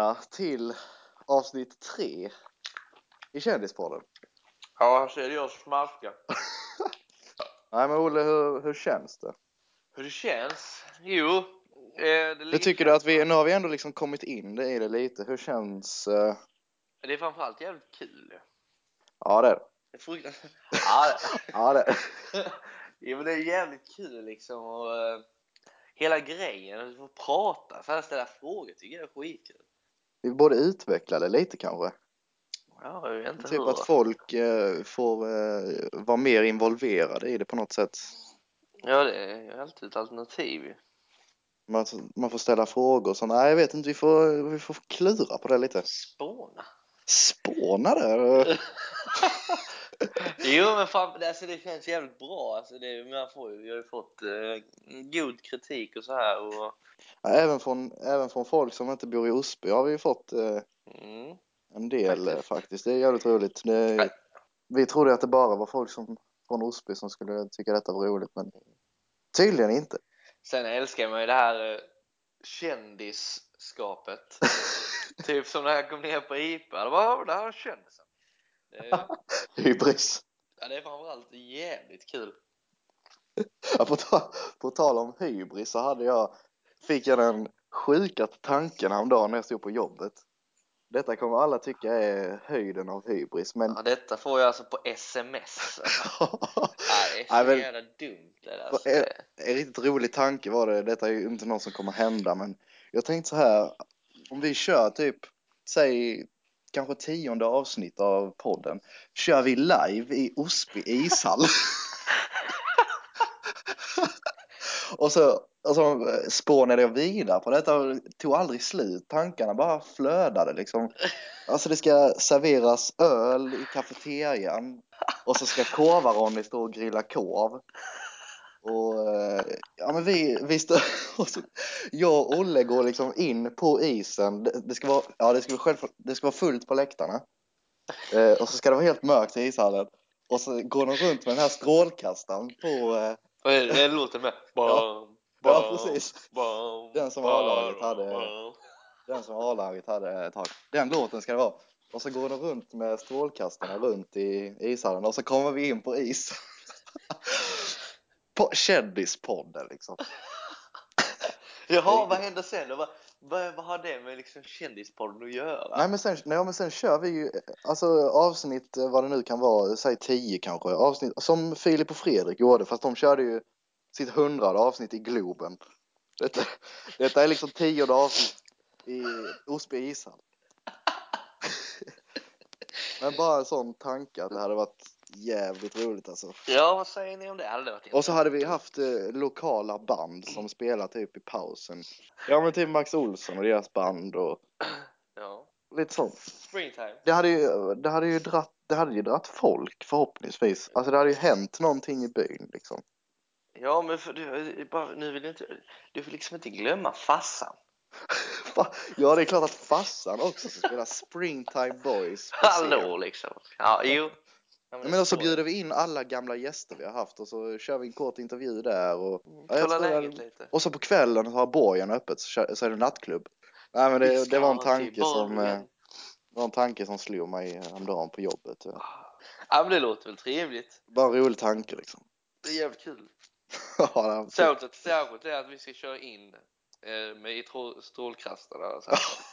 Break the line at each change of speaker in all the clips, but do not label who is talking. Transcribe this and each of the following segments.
Välkomna till avsnitt tre i Kändispodden.
Ja, här ser jag smaska.
Nej men Olle, hur, hur känns det?
Hur det känns? Jo, eh, det
Hur tycker du att vi, nu har vi ändå liksom kommit in i det lite, hur känns, eh,
Det är framförallt jävligt kul.
ja det är det.
Det är fruktansvärt. Ja, det-
Ja det.
jo, men det är jävligt kul liksom. Och, eh, hela grejen, att få prata, så här, ställa frågor tycker jag är skitkul.
Vi borde utveckla det lite kanske.
Ja, jag vet inte
Typ
hur.
att folk eh, får eh, vara mer involverade i det på något sätt.
Ja, det är ju alltid ett alternativ.
Man, man får ställa frågor så nej jag vet inte, vi får, vi får klura på det lite.
Spåna.
Spåna där.
Jo men fan, det- alltså, det känns jävligt bra. Alltså, det, man får, vi har ju fått eh, god kritik och så här. Och,
Ja, även, från, även från folk som inte bor i Osby har vi fått eh,
mm.
en del faktiskt.
Faktiskt.
faktiskt. Det är jävligt roligt. Det, vi trodde att det bara var folk som, från Osby som skulle tycka detta var roligt men tydligen inte.
Sen älskar man ju det här eh, kändisskapet. typ som när jag kom ner på IPA. Det var det här är kändisen.
Hybris.
ja, det är framförallt jävligt kul.
Ja, på, ta, på tal om hybris så hade jag, fick jag den sjukaste tanken häromdagen när jag stod på jobbet. Detta kommer alla tycka är höjden av hybris men
Ja, detta får jag alltså på sms. Nej, det är så
men-
jävla dumt. Det där. Alltså, det-
En riktigt rolig tanke var det. Detta är ju inte något som kommer hända men jag tänkte så här. Om vi kör typ, säg kanske tionde avsnitt av podden. Kör vi live i Osby ishall. och så, och så spånade jag vidare på detta och tog aldrig slut. Tankarna bara flödade liksom. Alltså det ska serveras öl i kafeterian och så ska korvar-Ronny stå och grilla korv. Och eh, ja men vi, vi står, och så, jag och Olle går liksom in på isen. Det, det ska vara, ja det ska vara självklart, det ska vara fullt på läktarna. Eh, och så ska det vara helt mörkt i ishallen. Och så går de runt med den här strålkastaren på eh,
det, låter med?
Ja. Ja, precis. Den som A-laget hade- den som A-laget hade ett tag. Den låten ska det vara. Och så går de runt med strålkastarna runt i ishallen och så kommer vi in på is. på Kändispodden liksom.
Jaha, vad händer sen då? Vad, vad, vad har det med liksom kändispodden att göra?
Nej men sen, nej, men sen kör vi ju alltså avsnitt eh, vad det nu kan vara, säg 10 kanske, avsnitt som Filip och Fredrik gjorde fast de körde ju sitt hundrade avsnitt i Globen. Detta, detta är liksom tionde avsnitt i Osby ishall. Men bara en sån tanke att det hade varit jävligt roligt alltså.
Ja, vad säger ni om det? Hade det varit
Och så hade vi haft eh, lokala band som spelar typ i pausen. Ja men typ Max Olsson och deras band och
Ja.
lite sånt.
Springtime.
Det hade ju, det hade ju dratt, det hade ju dratt folk förhoppningsvis. Alltså det hade ju hänt någonting i byn liksom.
Ja, men för du, bara, nu vill inte, du får liksom inte glömma fassan.
Fa- Ja det är klart att farsan också ska spela Springtime Boys.
Hallå liksom. Ja, jo. Ja,
Ja, Men så bjuder vi in alla gamla gäster vi har haft och så kör vi en kort intervju där och,
Mm,
Ja,
Kolla läget lite.
och så på kvällen har borgen öppet så, är det nattklubb. Nej men det, det var en tanke som, eh, var en tanke som slog mig häromdagen på jobbet.
Ja, men det låter väl trevligt.
Bara en rolig tanke liksom.
Det är jävligt kul.
Ja, var-
Särskilt, det att vi ska köra in eh, med strålkastarna. Så.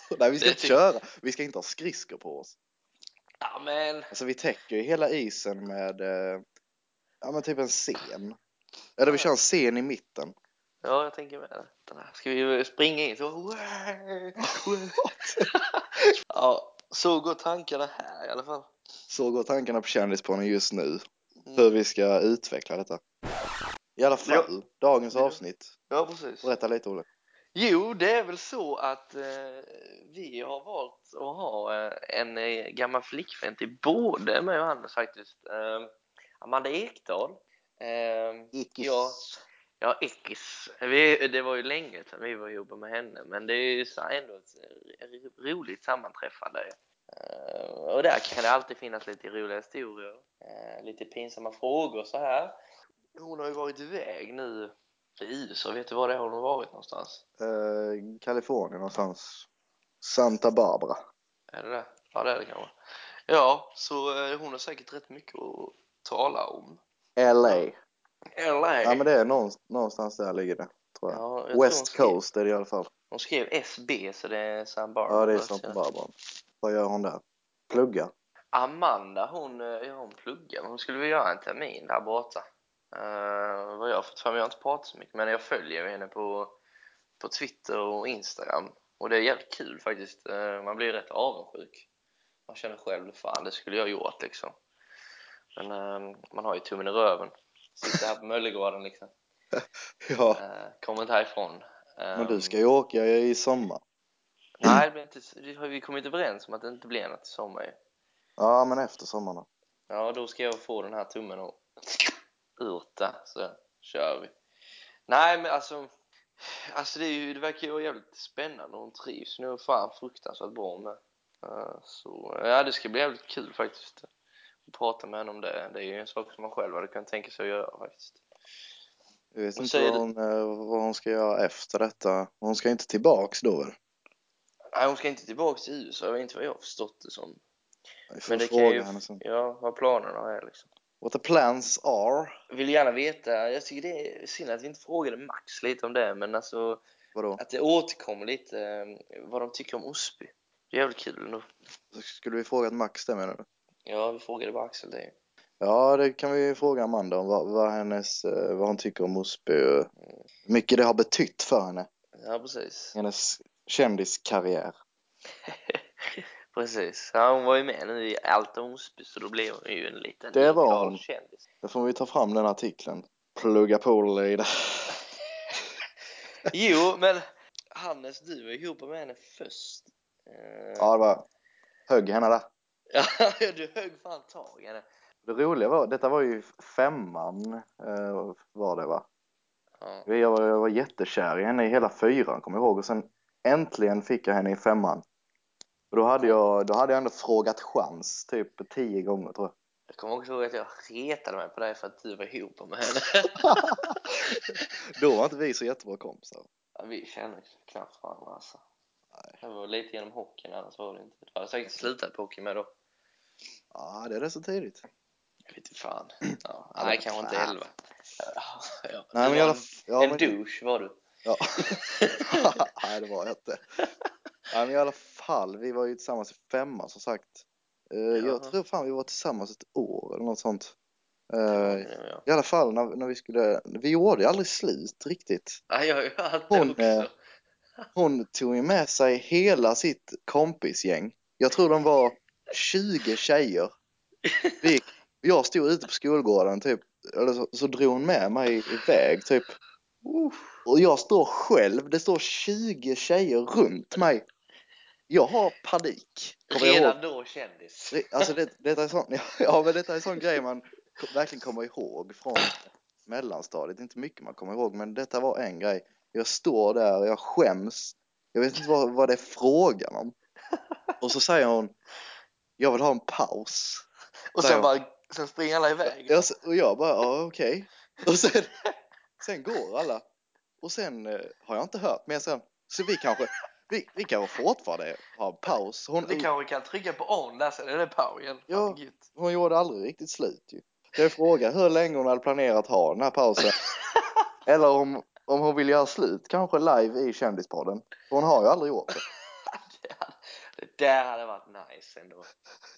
Nej vi ska inte köra, vi ska inte ha skridskor på oss.
Ja, men
Alltså vi täcker ju hela isen med, eh, ja men typ en scen. Eller vi kör en scen i mitten.
Ja, jag tänker med. Ska vi springa in så? ja, så går tankarna här i alla fall.
Så går tankarna på Kändispodden just nu.
Mm.
Hur vi ska utveckla detta. I alla fall, dagens
Ja.
avsnitt.
Ja, precis.
Berätta lite Olle.
Jo, det är väl så att eh, vi har valt att ha eh, en eh, gammal flickvän till både mig och Anders faktiskt. Eh, Amanda Ekdahl. Eh,
Ickis.
Ja, ja Ekis. Vi, det var ju länge sedan vi var ihop med henne, men det är ju så ändå ett eh, roligt sammanträffande. Eh, och där kan det alltid finnas lite roliga historier, eh, lite pinsamma frågor så här. Hon har ju varit iväg nu i USA, vet du var det är hon har varit någonstans?
Eh, Kalifornien någonstans. Santa Barbara.
Är det det? Ja, det är det kanske. Ja, så eh, hon har säkert rätt mycket att tala om.
LA.
LA.
Ja men det är någonstans, där ligger det. Tror jag.
Ja, jag tror
West
skrev-
Coast är det i alla fall.
Hon skrev SB, så det är Santa Barbara.
Ja det är Santa Barbara. Vad gör hon där? Pluggar?
Amanda, hon, eh, ja, hon pluggar, men hon skulle vilja göra en termin där borta. Uh, vad jag har fått mig, jag har inte pratat så mycket, men jag följer ju henne på, på Twitter och Instagram. Och det är jävligt kul faktiskt. Eh, man blir rätt avundsjuk. Man känner själv, fan det skulle jag gjort liksom. Men eh, man har ju tummen i röven. Sitter här på Möllegården liksom.
Ja.
Uh, kommer inte härifrån.
Men du
Ehm,
ska ju åka i sommar.
Nej, det inte, det har vi kommit överens om att det inte blir något i sommar ju.
Ja men efter sommaren då.
Ja, då ska jag få den här tummen och urta, så kör vi. Nej, men alltså, alltså det, är ju, det verkar ju vara jävligt spännande och hon trivs nu fan fruktansvärt bra med. Eh, Så ja, det ska bli jävligt kul faktiskt att prata med henne om det. Det är ju en sak som man själv hade kunnat tänka sig att göra faktiskt.
Jag vet inte vad hon, eh, vad hon ska göra efter detta. Hon ska inte tillbaks då väl?
Nej, hon ska inte tillbaka till USA, jag vet inte vad jag har förstått det som.
Vi får
Men det kan
fråga
ju,
henne sen.
ja, vad planerna är liksom.
What the plans are.
Vill gärna veta, jag tycker det är synd att vi inte frågade Max lite om det, men alltså
Vadå?
att det återkommer lite eh, vad de tycker om Osby. Det är jävligt kul ändå.
Skulle vi frågat Max det menar du?
Ja, vi frågade bara Axel det.
Ja, det kan vi fråga Amanda om. Vad, vad, hennes, eh, vad hon tycker om Osby och hur mycket det har betytt för henne.
Ja, precis.
Hennes kändiskarriär.
precis. Ja, hon var ju med nu i allt om Osby, så då blev hon ju en liten
Det var hon.
kändis.
Då får vi ta fram den artikeln. Plugga på det.
Jo, men Hannes, du var ihop med henne först. Eh,
Ja, det var högg henne där.
ja, du högg fan tag i henne.
Det roliga var, detta var ju femman eh, var det va?
Ja.
Jag var, jag var jättekär i henne i hela fyran kommer jag ihåg och sen äntligen fick jag henne i femman. Och då hade jag, då hade jag ändå frågat chans typ tio gånger tror jag.
Jag kommer också ihåg att jag retade mig på dig för att du var ihop med henne.
Då var inte vi så jättebra kompisar.
Ja, vi känner knappt varandra alltså. Det var lite genom hockeyn, annars var det inte. Du hade säkert slutat på hockey med då.
Ja, det är rätt så tidigt.
Jag vet inte fan. Ja, nej,
det-
kanske inte. 11. Ja.
Nej, men alla
en,
ja,
en
men-
douche var du.
Ja. Nej, det var jag inte. Nej, men i alla fall, vi var ju tillsammans i femman som sagt.
Jaha.
jag tror fan vi var tillsammans ett år eller något sånt.
Ja,
I alla fall när, när vi skulle, vi gjorde ju aldrig slut riktigt.
ja, jag det
Hon, eh, Hon tog ju med sig hela sitt kompisgäng. Jag tror de var 20 tjejer. Vi, jag stod ute på skolgården typ, eller så, så drog hon med mig iväg typ. Och jag står själv, det står 20 tjejer runt mig. Jag har panik.
Redan då kändis.
Alltså det, detta är sån, ja men detta är sån grej man verkligen kommer ihåg från mellanstadiet. Inte mycket man kommer ihåg men detta var en grej. Jag står där och jag skäms. Jag vet inte vad, vad det är frågan om. Och så säger hon Jag vill ha en paus.
Och sen bara, sen springer alla iväg.
Jag, och jag bara ja okej. Och sen, sen går alla. Och sen eh, har jag inte hört mer sen. Så vi kanske, vi, vi kanske fortfarande har en paus. Hon,
Vi kanske kan trycka på on där sen är det power igen.
Ja. Hon gjorde aldrig riktigt slut ju. Jag frågade hur länge hon hade planerat ha den här pausen. Eller om, om hon vill göra slut, kanske live i Kändispodden. För Hon har ju aldrig gjort det.
Det, där hade varit nice ändå.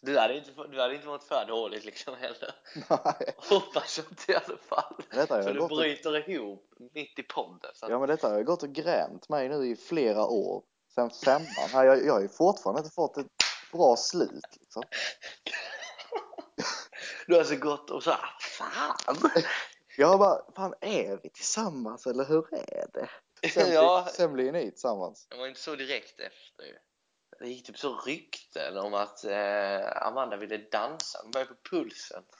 Du hade inte, du hade inte varit för dåligt liksom heller.
Nej.
Hoppas jag inte i alla fall.
Detta jag
du
gått och,
bryter ihop mitt i podden. Så.
ja, men detta har jag gått och grämt mig nu i flera år. Sen femman. här. Jag, jag har ju fortfarande inte fått ett bra slut. Liksom.
Du har alltså gått och så här, fan!
Jag bara, fan är vi tillsammans eller hur är det? Sen, blir-
ja,
sen blir ni tillsammans.
det var inte så direkt efter ju. Det gick typ så rykten om att eh, Amanda ville dansa. Hon började på pulsen.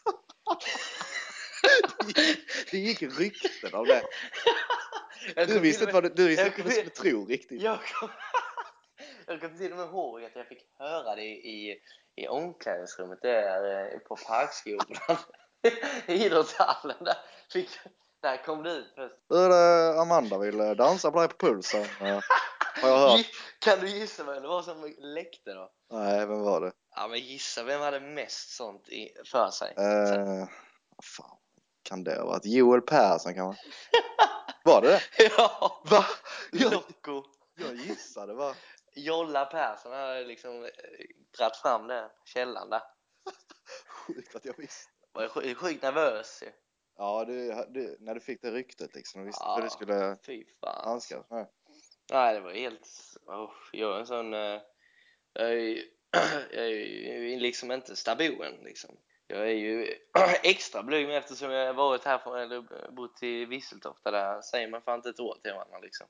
Det gick rykten av det. Du visste inte vad du, du visste inte vad du skulle tro riktigt.
Jag kom, jag kom till och med ihåg att jag fick höra det i, i omklädningsrummet där eh, på Parkskolan. I idrottshallen där. Fick, där kom det ut först.
Det Amanda vill dansa på dig på pulsen? Eh, Har jag hört?
Kan du gissa vem det var som läckte då?
Nej, vem var det?
Ja men gissa, vem hade mest sånt i, för sig?
Eh, fan kan det ha varit? Joel Persson kanske? Var det det?
ja!
Va? Jag, jag gissade va?
Jolla Persson hade liksom eh, dragit fram det, källan där.
Sjukt att jag visste.
Var ju sjukt, sjukt nervös ju.
Ja, du, du, när du fick det ryktet liksom, visste
Ja.
hur du skulle
Fy fan.
handskas med
Nej, det var helt... Oh, jag är en sån... eh, jag, är, ju- jag är ju liksom inte staboen liksom. Jag är ju extra blyg eftersom jag har varit här från, eller bott i Visseltofta där säger man fan inte ett ord till varandra liksom.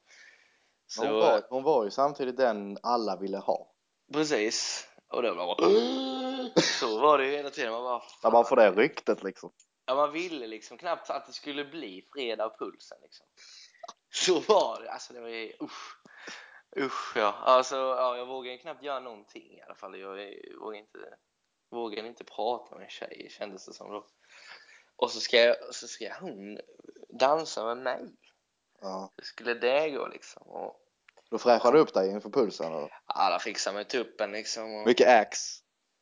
Så,
hon, var, hon var ju samtidigt den alla ville ha.
precis. Och då var bara... Så var det ju hela tiden. Man bara...
När man får det ryktet liksom.
Ja, man ville liksom knappt att det skulle bli fredag och pulsen liksom. Så var det. Alltså det var ju... Usch. Usch ja. Alltså ja, jag vågade knappt göra någonting i alla fall. Jag vågade inte, vågade inte prata med en tjej kändes det som då. Och så ska, jag, så ska hon dansa med mig.
Ja.
Hur skulle det gå liksom? Och
Då fräschade du upp dig inför pulsen eller?
alla fixar med tuppen liksom. Och,
Mycket ax.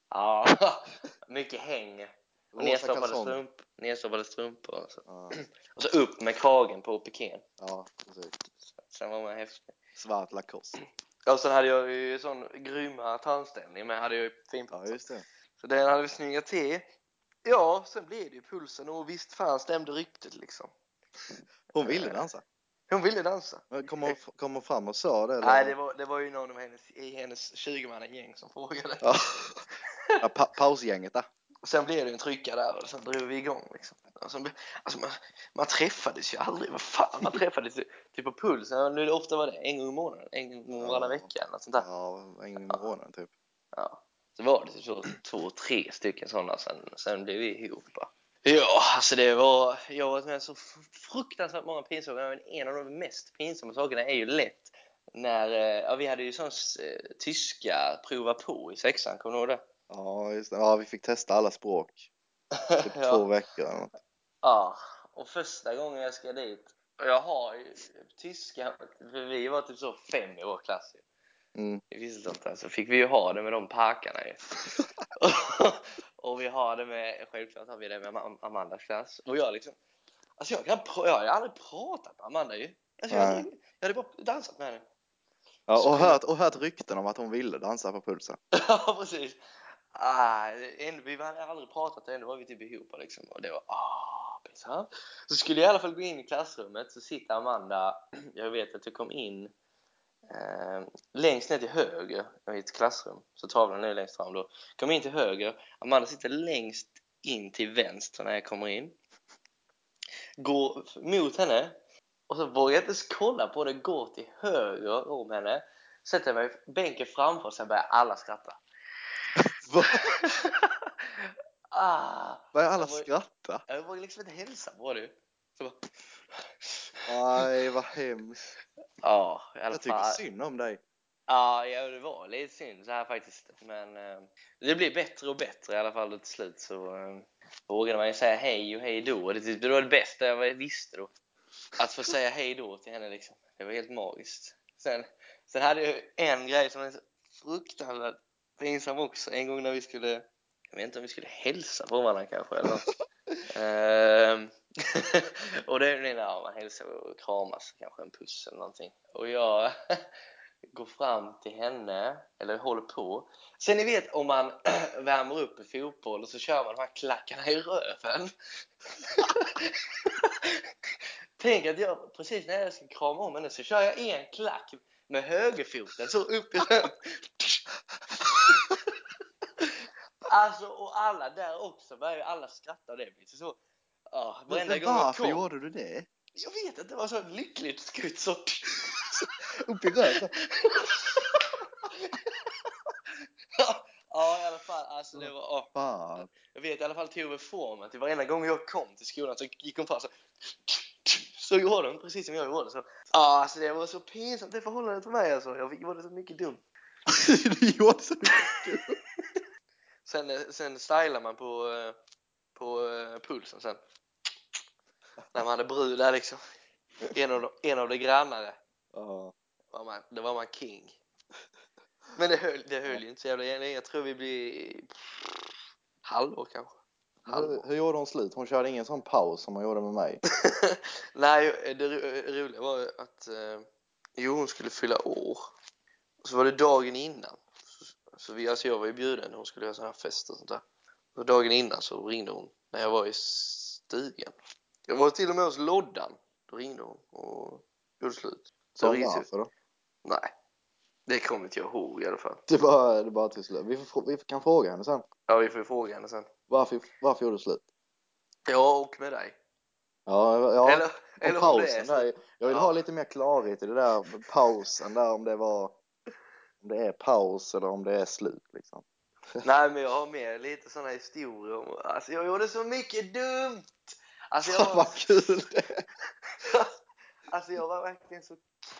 ja, mycket häng. Och nedstoppade, strump, nedstoppade strumpor. Och så.
Ja,
och så upp med kragen på pikén.
ja, precis.
Sen var man häftig.
Svart Lacoste.
Och sen hade jag ju sån grymma tandställning med hade jag ju
Ja,
finputsat.
just det.
Så den hade vi snyggat till. Ja, sen blev det ju pulsen och visst fan stämde ryktet liksom.
Hon ville dansa.
Hon ville dansa.
Kom hon, kom hon fram och sa det? Eller?
Nej, det var, det var ju någon av hennes, i hennes 20-mannagäng som frågade.
Ja. ja pa pausgänget där.
Och sen blev det en trycka där och sen drog vi igång liksom. Sen, alltså man, man träffades ju aldrig, vad fan, man träffades ju typ på pulsen. Nu ofta var det en gång i månaden, en gång
Ja.
varannan vecka eller något sånt där.
Ja, en gång i månaden typ.
Ja. Så var det typ så två, tre stycken sådana sen, sen blev vi ihop. bara. Ja, alltså det var, jag har varit med så fruktansvärt många pinsamma men en av de mest pinsamma sakerna är ju lätt när, eh, ja vi hade ju sån eh, tyska prova på i sexan, kommer du ihåg det?
Ja, just det. Ja, vi fick testa alla språk. Typ två
ja.
veckor eller något.
ja, och första gången jag ska dit, och jag har ju tyska, för vi var typ så fem i vår klass ju.
Mm.
i Visseltofta så fick vi ju ha det med de parkarna ju. och vi har det med, självklart har vi det med Am- Amandas klass. Och jag liksom, alltså jag, kan, jag har aldrig pratat med Amanda ju. Alltså jag, jag hade bara dansat med henne.
Ja, och hört, och hört rykten om att hon ville dansa på pulsen.
Ja precis. Ah, ändå, vi hade aldrig pratat och ändå var vi typ ihop liksom. Och det var ah, pinsamt. Så skulle jag i alla fall gå in i klassrummet så sitter Amanda, jag vet att jag kom in längst ner till höger i ett klassrum. Så tavlan är längst fram då. Kom in till höger. Amanda sitter längst in till vänster när jag kommer in. Går mot henne och så vågar jag inte ens kolla på det. Går till höger om henne. Sätter mig i bänken framför sen börjar alla skratta. Ah,
Börjar alla
Jag var-
skratta?
jag vågar liksom inte hälsa på det. Så bara,
Nej, vad hemskt.
ja, i alla
Jag tycker
fall.
synd om dig.
Ja, ja, det var lite synd så här faktiskt. Men eh, det blir bättre och bättre i alla fall till slut så eh, vågade man ju säga hej och hej då. Det, det var det bästa jag visste då. Att få säga hej då till henne liksom. Det var helt magiskt. Sen, sen hade jag en grej som så fruktansvärt pinsam också. En gång när vi skulle, jag vet inte om vi skulle hälsa på varandra kanske eller något. Ehm, och det är när man hälsar och kramas, kanske en puss eller någonting. Och jag går fram till henne, eller håller på. Sen ni vet om man värmer upp i fotboll och så kör man de här klackarna i röven. Tänk att jag precis när jag ska krama om henne så kör jag en klack med högerfoten så upp i röven. Alltså och alla där också börjar ju alla skratta och det blir så Ja, varenda
Men
gång jag
varför
kom.
gjorde du det?
Jag vet inte, det var så ett lyckligt skutt så.
Upp i röven?
ja, i alla fall. Alltså det var, ja.
Fan.
Jag vet i alla fall Tove formen till varenda gång jag kom till skolan så gick hon fram så så gjorde hon precis som jag gjorde. Så, ja, alltså det var så pinsamt det förhållandet för mig alltså. Jag gjorde så mycket dumt.
du gjorde så mycket.
Sen, eh, sen stylar man på, eh, på eh, pulsen sen. När man hade brud där liksom. En av de, en av de grannare.
Ja.
var man, då var man king. Men det höll, det höll ju inte så jävla länge. Jag tror vi blir halvår kanske.
Hur, hur gjorde hon slut? Hon körde ingen sån paus som hon gjorde med mig.
Nej, det ro- roliga var ju att eh, jo, hon skulle fylla år. Och så var det dagen innan. Så, så vi, alltså jag var ju bjuden, hon skulle ha sån här fest och sånt där. Och dagen innan så ringde hon när jag var i stugan. Jag var till och med hos Loddan. Då ringde hon och gjorde slut. Så
varför då?
Nej, det kommer inte jag ihåg i alla fall.
Det bara, det bara till slut. Vi, får, vi kan fråga henne sen.
Ja, vi får fråga henne sen.
Varför, varför gjorde du slut?
Ja, och med dig.
Ja, ja
eller
om
eller
pausen där. Jag vill
Ja.
ha lite mer klarhet i det där pausen där om det var om det är paus eller om det är slut liksom.
Nej, men jag har med lite sådana historier om, alltså jag gjorde så mycket dumt! Alltså jag var,
Vad kul det
alltså jag var verkligen så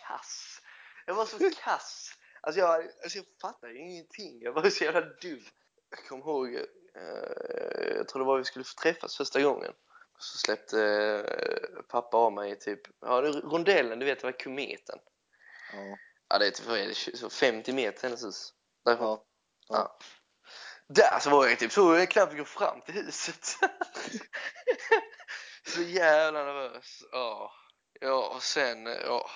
kass. Jag var så kass. Alltså jag, alltså jag fattade ingenting. Jag var så jävla dum. Jag kommer ihåg, eh, jag tror det var vi skulle träffas första gången. Så släppte eh, pappa av mig typ, ja det är rondellen, du vet vad kometen?
Ja,
Ja det är typ vad är det, 20 så 50 meter hennes hus. Därifrån.
ja.
Ja. Där så var jag typ så jag knappt gå fram till huset. så jävla nervös. Ja. Ja, och sen, ja,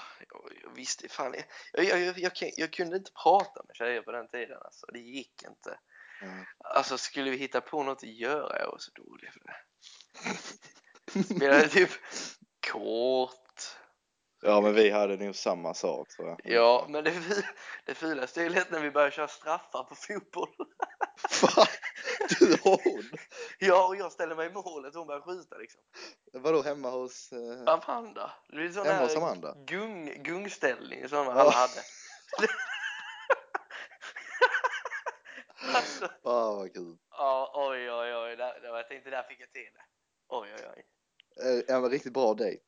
jag, visste fan, jag, jag, jag, jag, kunde inte prata med tjejer på den tiden alltså, det gick inte.
ja.
Alltså skulle vi hitta på något att göra, jag var så dålig för det. Spelade typ kort.
Ja, men vi hade nog samma sak tror jag.
Ja, men det, det fulaste är ju lätt när vi börjar köra straffar på fotboll.
Va? Du och hon?
Ja, och jag ställer mig i målet och hon börjar skjuta liksom.
Vadå hemma hos... Eh...
Amanda. Det är sån
Hemma
här
hos Amanda?
Gung, gungställning som alla hade. alltså,
Ah, vad kul.
ja, oj, oj, oj. Där, jag tänkte, där fick jag till det. Oj, oj, oj.
Eh, En riktigt bra dejt.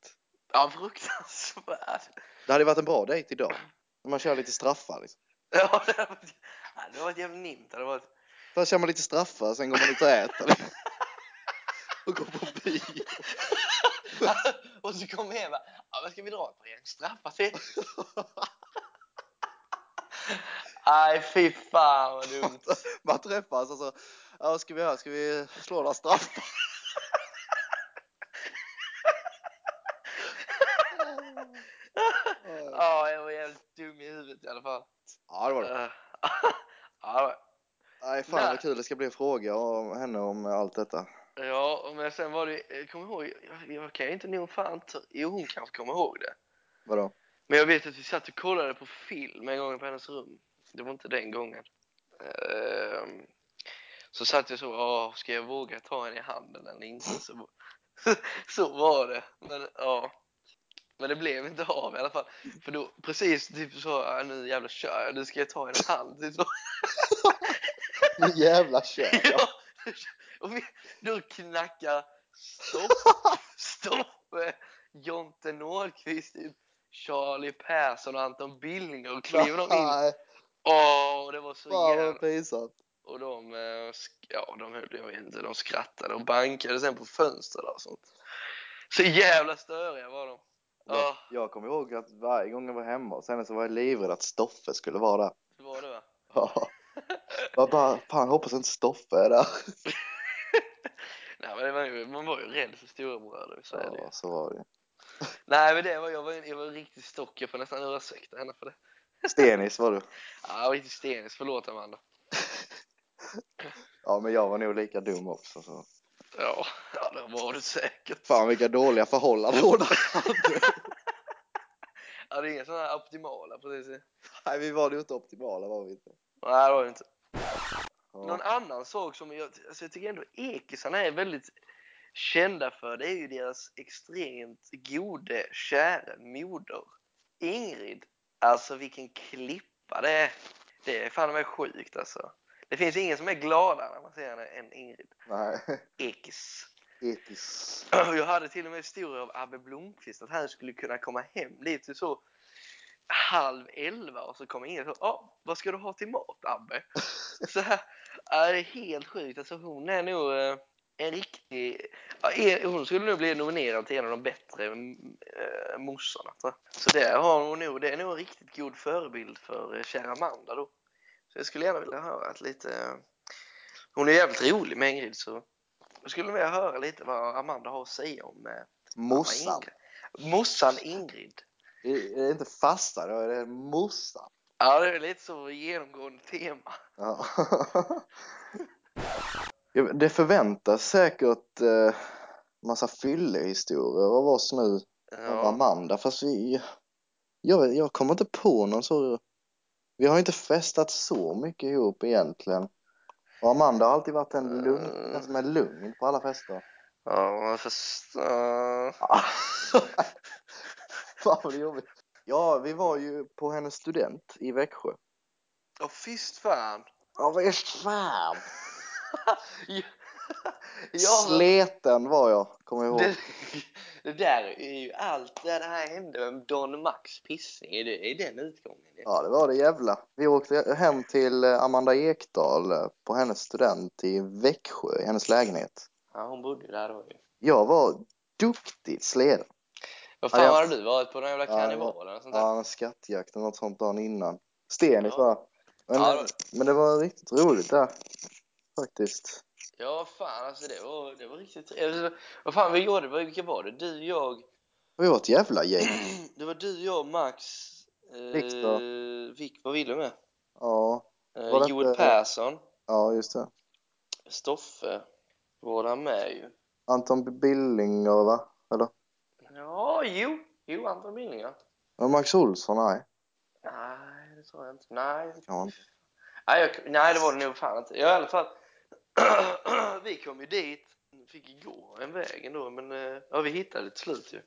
Ja, fruktansvärd.
Det hade varit en bra dejt idag. Man kör lite straffar liksom.
Ja, det hade varit, det hade varit jävligt nimt. Det hade varit,
Först kör man lite straffar, sen går man ut och äter. och går på bio.
och så kom vi hem ja, vad ska vi dra ett gäng straffar till? Nej, fy fan vad dumt.
Man träffas och så, ja, vad ska vi göra? Ska vi slå några straffar?
Ja, jag var jävligt dum i huvudet i alla fall.
Ja, det var det.
Eh, ja,
Vad kul det ska bli att fråga om henne om allt detta.
ja, men sen var det, jag kommer ihåg, jag, jag kan inte nog fan, jo hon kanske kommer ihåg det.
Vadå?
Men jag vet att vi satt och kollade på film en gång på hennes rum. Det var inte den gången. Ehm, så satt jag så, åh, ska jag våga ta henne i handen eller inte? Så, så var det. Men ja. Men det blev inte av i alla fall. För då precis typ så, "Ah, nu jävlar kör jag, nu ska jag ta henne i hand. Typ så.
Nu jävla kör jag.
Ja, och vi, då knackar stopp, stopp, eh, Jonte Nordqvist, typ Charlie Persson och Anton Billinger och kliver de in. Åh, det var så
fan
jävla...
pinsamt.
Och de, eh, ja, de höll, jag inte, de skrattade och bankade sen på fönster och sånt. Så jävla störiga var de. Ja,
Jag kommer ihåg att varje gång jag var hemma och sen så var jag livrädd att Stoffe skulle vara där.
det var det va?
Ja. Jag bara, fan hoppas inte Stoffe är där.
Nej, men det var ju, man var ju rädd för storebröder, så är det ju.
Ja, så var det
Nej, men det var, jag var, jag var riktigt stock, jag får nästan ursäkta henne för det.
Stenis var du.
Ja, jag var riktigt stenis, förlåt Amanda.
Ja, men jag var nog lika dum också. Så.
Ja, ja det var det säkert.
Fan vilka dåliga förhållanden hon hade.
Ja, det är inga sådana här optimala precis.
Nej, vi var ju inte optimala var vi inte.
Nej, det var det inte.
Ja.
Någon annan sak som jag, alltså jag tycker ändå ekisarna är väldigt kända för, det är ju deras extremt gode, kära moder. Ingrid. Alltså vilken klippa det är. Det är fan mig sjukt alltså. Det finns ingen som är gladare när man ser henne än Ingrid.
Nej,
Ekis.
etis.
Jag hade till och med historier av Abbe Blomqvist att han skulle kunna komma hem till så halv elva och så kommer Ingrid och så, ah, vad ska du ha till mat Abbe? Så här, ja, det är helt sjukt. Alltså hon är nog, eh, en riktig... Ja, er- hon skulle nog bli nominerad till en av de bättre äh, morsorna. tror jag. Så det, har hon nog, det är nog en riktigt god förebild för eh, kära Amanda då. Så jag skulle gärna vilja höra att lite... eh, Hon är jävligt rolig med Ingrid så jag skulle vilja höra lite vad Amanda har att säga om eh,
Morsan.
Ingrid. Morsan Ingrid.
Det är inte fasta, då är det morsan.
Ja, det är lite så genomgående tema.
Ja. Det förväntas säkert eh, massa fyllehistorier av oss nu, av
Ja,
Amanda, fast vi, jag, jag kommer inte på någon så, vi har inte festat så mycket ihop egentligen. Och Amanda har alltid varit en lugn,
Mm.
den som är lugn på alla fester.
ja fast... ja.
Fan vad det är jobbigt. Ja, vi var ju på hennes student i Växjö.
Åh, fist fan!
Ja, visst fan!
ja,
Sleten var jag, kommer jag ihåg.
det, det där är ju allt det här hände med Don Max pissning. Är det är den utgången?
Ja, det var det jävla. Vi åkte hem till eh, Amanda Ekdahl eh, på hennes student i Växjö, i hennes lägenhet.
Ja, hon bodde där då ju.
Jag var duktigt sleden.
Vad fan har du varit på? Någon jävla
var-
karneval eller sånt där?
Ja, skattjakt eller något sånt dagen innan. Stenis
Ja.
va? Men,
Ja,
eh,
det-
men det var riktigt roligt där. Faktiskt.
Ja, fan alltså det var, det var riktigt trevligt. Vad fan vi gjorde, vad- vilka var det? Du, jag,
Vi var ett jävla gäng.
det var du, jag, Max, eh,
Viktor.
Vic var Wille med?
Ja,
Eh,
Var
Joel
inte-
Persson,
ja just det.
Stoffe var där med ju.
Anton Billinger va? Eller?
Ja, jo, jo, Anton Billingar.
Och Max Olsson, nej.
Nej, det tror jag inte. Nej,
Ja.
nej, jag, nej det var det nog fan inte. Ja, i alla fall. vi kom ju dit, fick gå en väg ändå, men eh, ja, vi hittade till slut ju.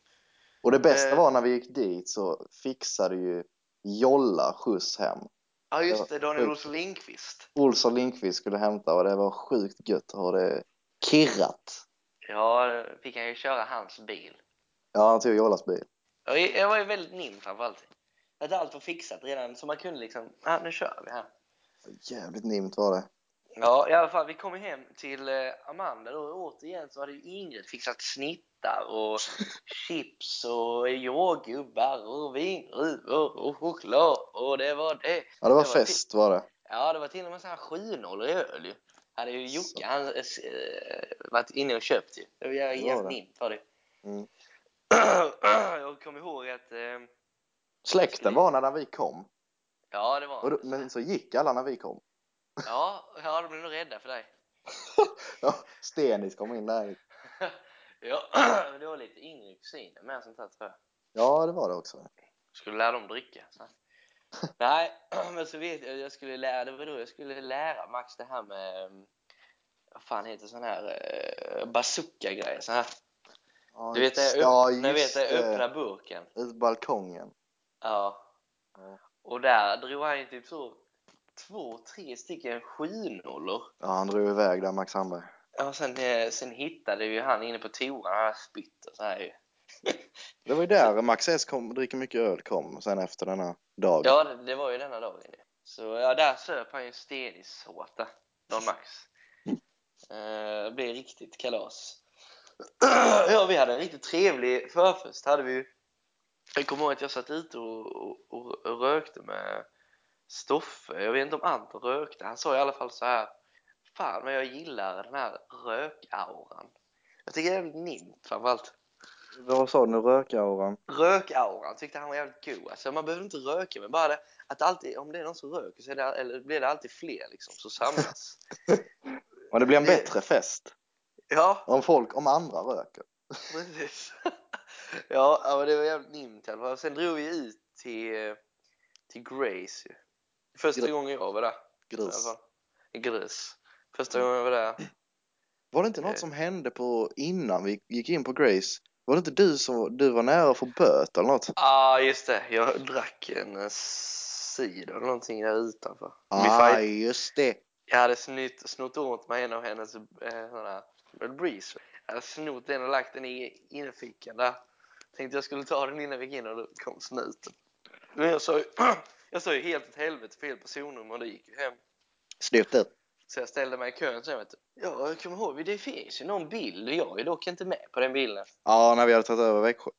Och det bästa
Eh.
var när vi gick dit så fixade ju Jolla skjuts hem.
Ja, just
Ja,
det, Daniel. Olsson Lindqvist.
Olsson Lindqvist skulle hämta och det var sjukt gött att ha det kirrat.
Ja, fick han ju köra hans bil.
Ja, han tog Jollas bil.
Jag, var ju väldigt nim framförallt. Att allt var fixat redan, så man kunde liksom, ja nu kör vi här.
Jävligt nimt var det.
Ja, i alla fall, vi kom hem till eh, Amanda då. Återigen så hade ju Ingrid fixat snittar och chips och jordgubbar och vindruvor och choklad och det var det.
Ja, det var
Det var
fest var det.
Ja, det var till och med så här 7-0 i öl ju. Hade ju
Så.
Jocke han, eh, varit inne och köpt ju. Det var jävligt nimt var det.
Mm.
Jag kommer ihåg att, eh,
Släkten var när vi kom.
ja det var
då, men så gick alla när vi kom.
Ja, ja, de blev nog rädda för dig.
Ja, Stenis kom in där.
ja, det var lite yngre kusiner med sånt här tror jag.
Ja, det var det också.
Skulle lära dem dricka. Nej, men så vet jag, jag skulle lära, det var då jag skulle lära Max det här med, vad fan heter sån här eh, bazooka-grejer, så här.
Ja,
Du vet när jag,
ja,
öpp, när jag vet när jag öppnar burken.
Ut balkongen.
Ja. Och där drog han ju typ så två, tre stycken 7 nollor.
Ja, han drog iväg där, Max Hamberg.
Ja, sen, eh, sen hittade vi han inne på toan, han hade spytt och så här ju.
Det var ju där Max S kom, dricker mycket öl kom sen efter den här dagen.
Ja, det, det var ju denna dagen. ju. Så ja, där söp han ju stenisåta, Don Max. Eh, det blev riktigt kalas. ja, vi hade en riktigt trevlig förfest. Hade vi. Jag kommer ihåg att jag satt ute och, och, och, och rökte med Stoffe. Jag vet inte om Anton rökte. Han sa i alla fall så här. Fan vad jag gillar den här rökauran. Jag tycker det är jävligt nimt framförallt.
Vad sa du nu, rökauran?
Rökauran tyckte han var jävligt god. Alltså, man behöver inte röka, men bara det, att alltid, om det är någon som röker så är det, eller blir det alltid fler liksom, som samlas.
Och det blir en bättre fest
ja,
om folk, om andra röker.
precis. ja, men det var jävligt nimt i alla fall. Sen drog vi ut till, till Grace. Första
Gr-
gången jag var där. I
Gris.
Första gången jag var där.
Var det inte
Eh.
något som hände på innan vi gick in på Grace? Var det inte du som du var nära att få böter eller något?
Ja, ah, just det. Jag drack en eh, cider eller någonting där utanför.
Ah, just det.
Jag hade snytt, snott åt mig en av hennes eh, såna Red Breeze. Jag hade snott den och lagt den i innerfickan där. Tänkte jag skulle ta den innan vi gick in och då kom snuten. Men jag sa ju, jag sa ju helt åt helvete fel personnummer och det gick ju hem.
Slut ut.
Så jag ställde mig i kön sen vet du. Ja, jag kommer ihåg, det finns ju någon bild. Jag är dock inte med på den bilden.
Ja, när vi hade tagit över Växjö.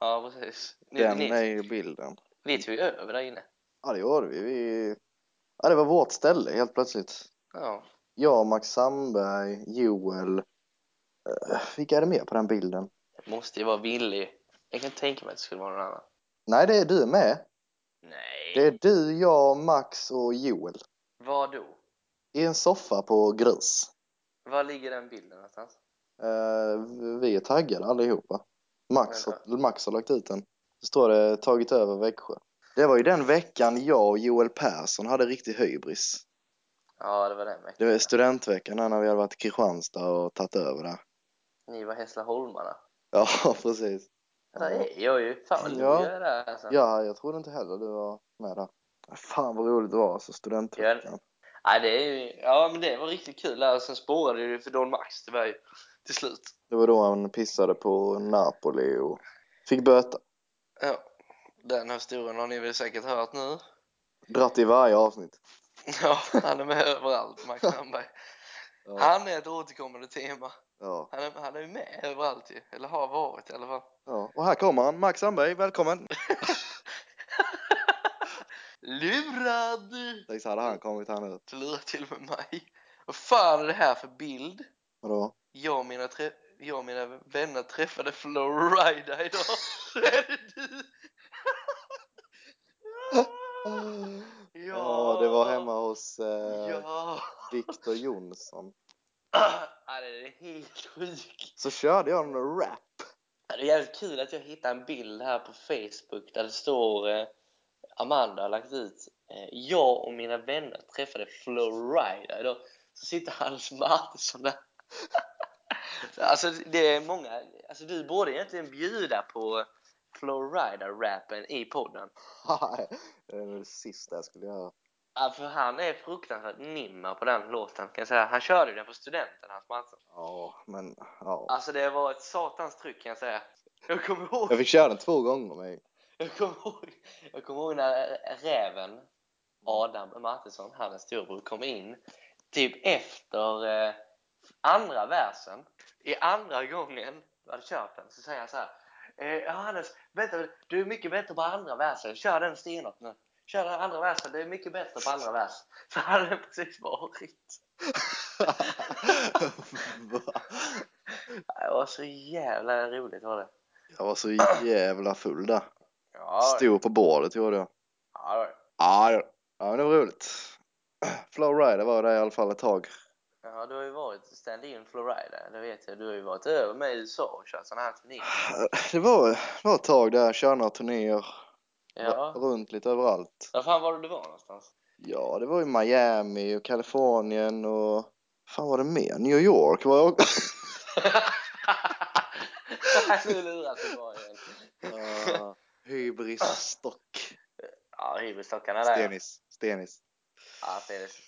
Ja, precis. Ni,
Den
ni,
är ju bilden.
vi tog ju över där inne.
Ja, det gjorde vi. vi. Ja, det var vårt ställe helt plötsligt.
Ja.
Jag, Max Sandberg, Joel. Uh, vilka är det mer på den bilden?
Det måste ju vara Willy. Jag kan tänka mig att det skulle vara någon annan.
Nej, det är du med.
Nej.
Det är du, jag, Max och Joel.
Vad då?
I en soffa på grus.
Var ligger den bilden någonstans?
Eh, vi är taggade allihopa. Max, har, Max har lagt ut den. Så står det tagit över Växjö. Det var ju den veckan jag och Joel Persson hade riktig hybris.
Ja, det var den
Det
veckan.
var studentveckan när vi hade varit i Kristianstad och tagit över där.
Ni var Hässleholmarna.
Ja, precis.
Ja, där är jag ju. Fan vad
Ja.
ja. jag är där alltså.
Ja, jag trodde inte heller du var med där. Fan vad roligt det var, alltså studentveckan.
Nej, det är ju, ja, men det var riktigt kul där. Sen spårade det ju för Don Max tyvärr till slut.
Det var då han pissade på Napoli och fick böta.
Ja, den historien har ni väl säkert hört nu.
Dratt i varje avsnitt.
Ja, han är med överallt, Max Sandberg.
Ja.
Han är ett återkommande tema.
Ja.
Han är, han är ju med överallt ju. Eller har varit i alla fall.
ja. Och här kommer han, Max Sandberg, välkommen!
Lurad!
Tänk så hade han kommit här nu.
Du lurar till och med mig. Vad fan är det här för bild?
Vadå?
Jag och mina, trä- jag och mina vänner träffade Florida idag. Så är det du!
Ja, det var hemma hos eh,
Ja!
Viktor Jonsson.
det är helt sjukt.
Så körde jag en rap.
Det är jävligt kul att jag hittade en bild här på Facebook där det står eh, Amanda har lagt ut eh, Jag och mina vänner träffade Florida idag. Så sitter Hans Martinsson där. alltså det är många, alltså du borde egentligen bjuda på Florida-rappen i podden.
det är det sista jag skulle göra.
Ja, för han är fruktansvärt nimma på den låten kan jag säga. Han körde den på studenten, Hans Martinsson.
Ja, men ja.
Alltså det var ett satans tryck kan jag säga. Jag kommer ihåg
Jag fick köra den två gånger med.
Jag kommer ihåg, jag kommer ihåg när räven Adam Martinsson, hans storebror, kom in typ efter eh, andra versen. I andra gången du hade kört den så säger han så här. Eh, Hannes, vänta, du är mycket bättre på andra versen. Kör den stenhårt nu. Kör den andra versen, du är mycket bättre på andra vers. Så hade den precis varit.
Va?
Det var så jävla roligt var det.
jag var så jävla full där.
Ja,
Stod på bordet gjorde jag.
ja, det var det.
Ja, det- ja men det var roligt. Flowrider var där i alla fall ett tag.
Ja, du har ju varit stand-in Florida, det vet jag. Du har ju varit över med i USA och kört sådana här turnéer.
Det var, det var ett tag där, körde några turnéer
Ja.
runt lite överallt.
Var fan var det du var någonstans?
Ja, det var ju Miami och Kalifornien och fan var det mer? New York var jag också.
nu luras du bara igen.
Uh, hybris, stock,
Ja, hybrisstockarna där.
stenis, stenis.
Ja, stenis.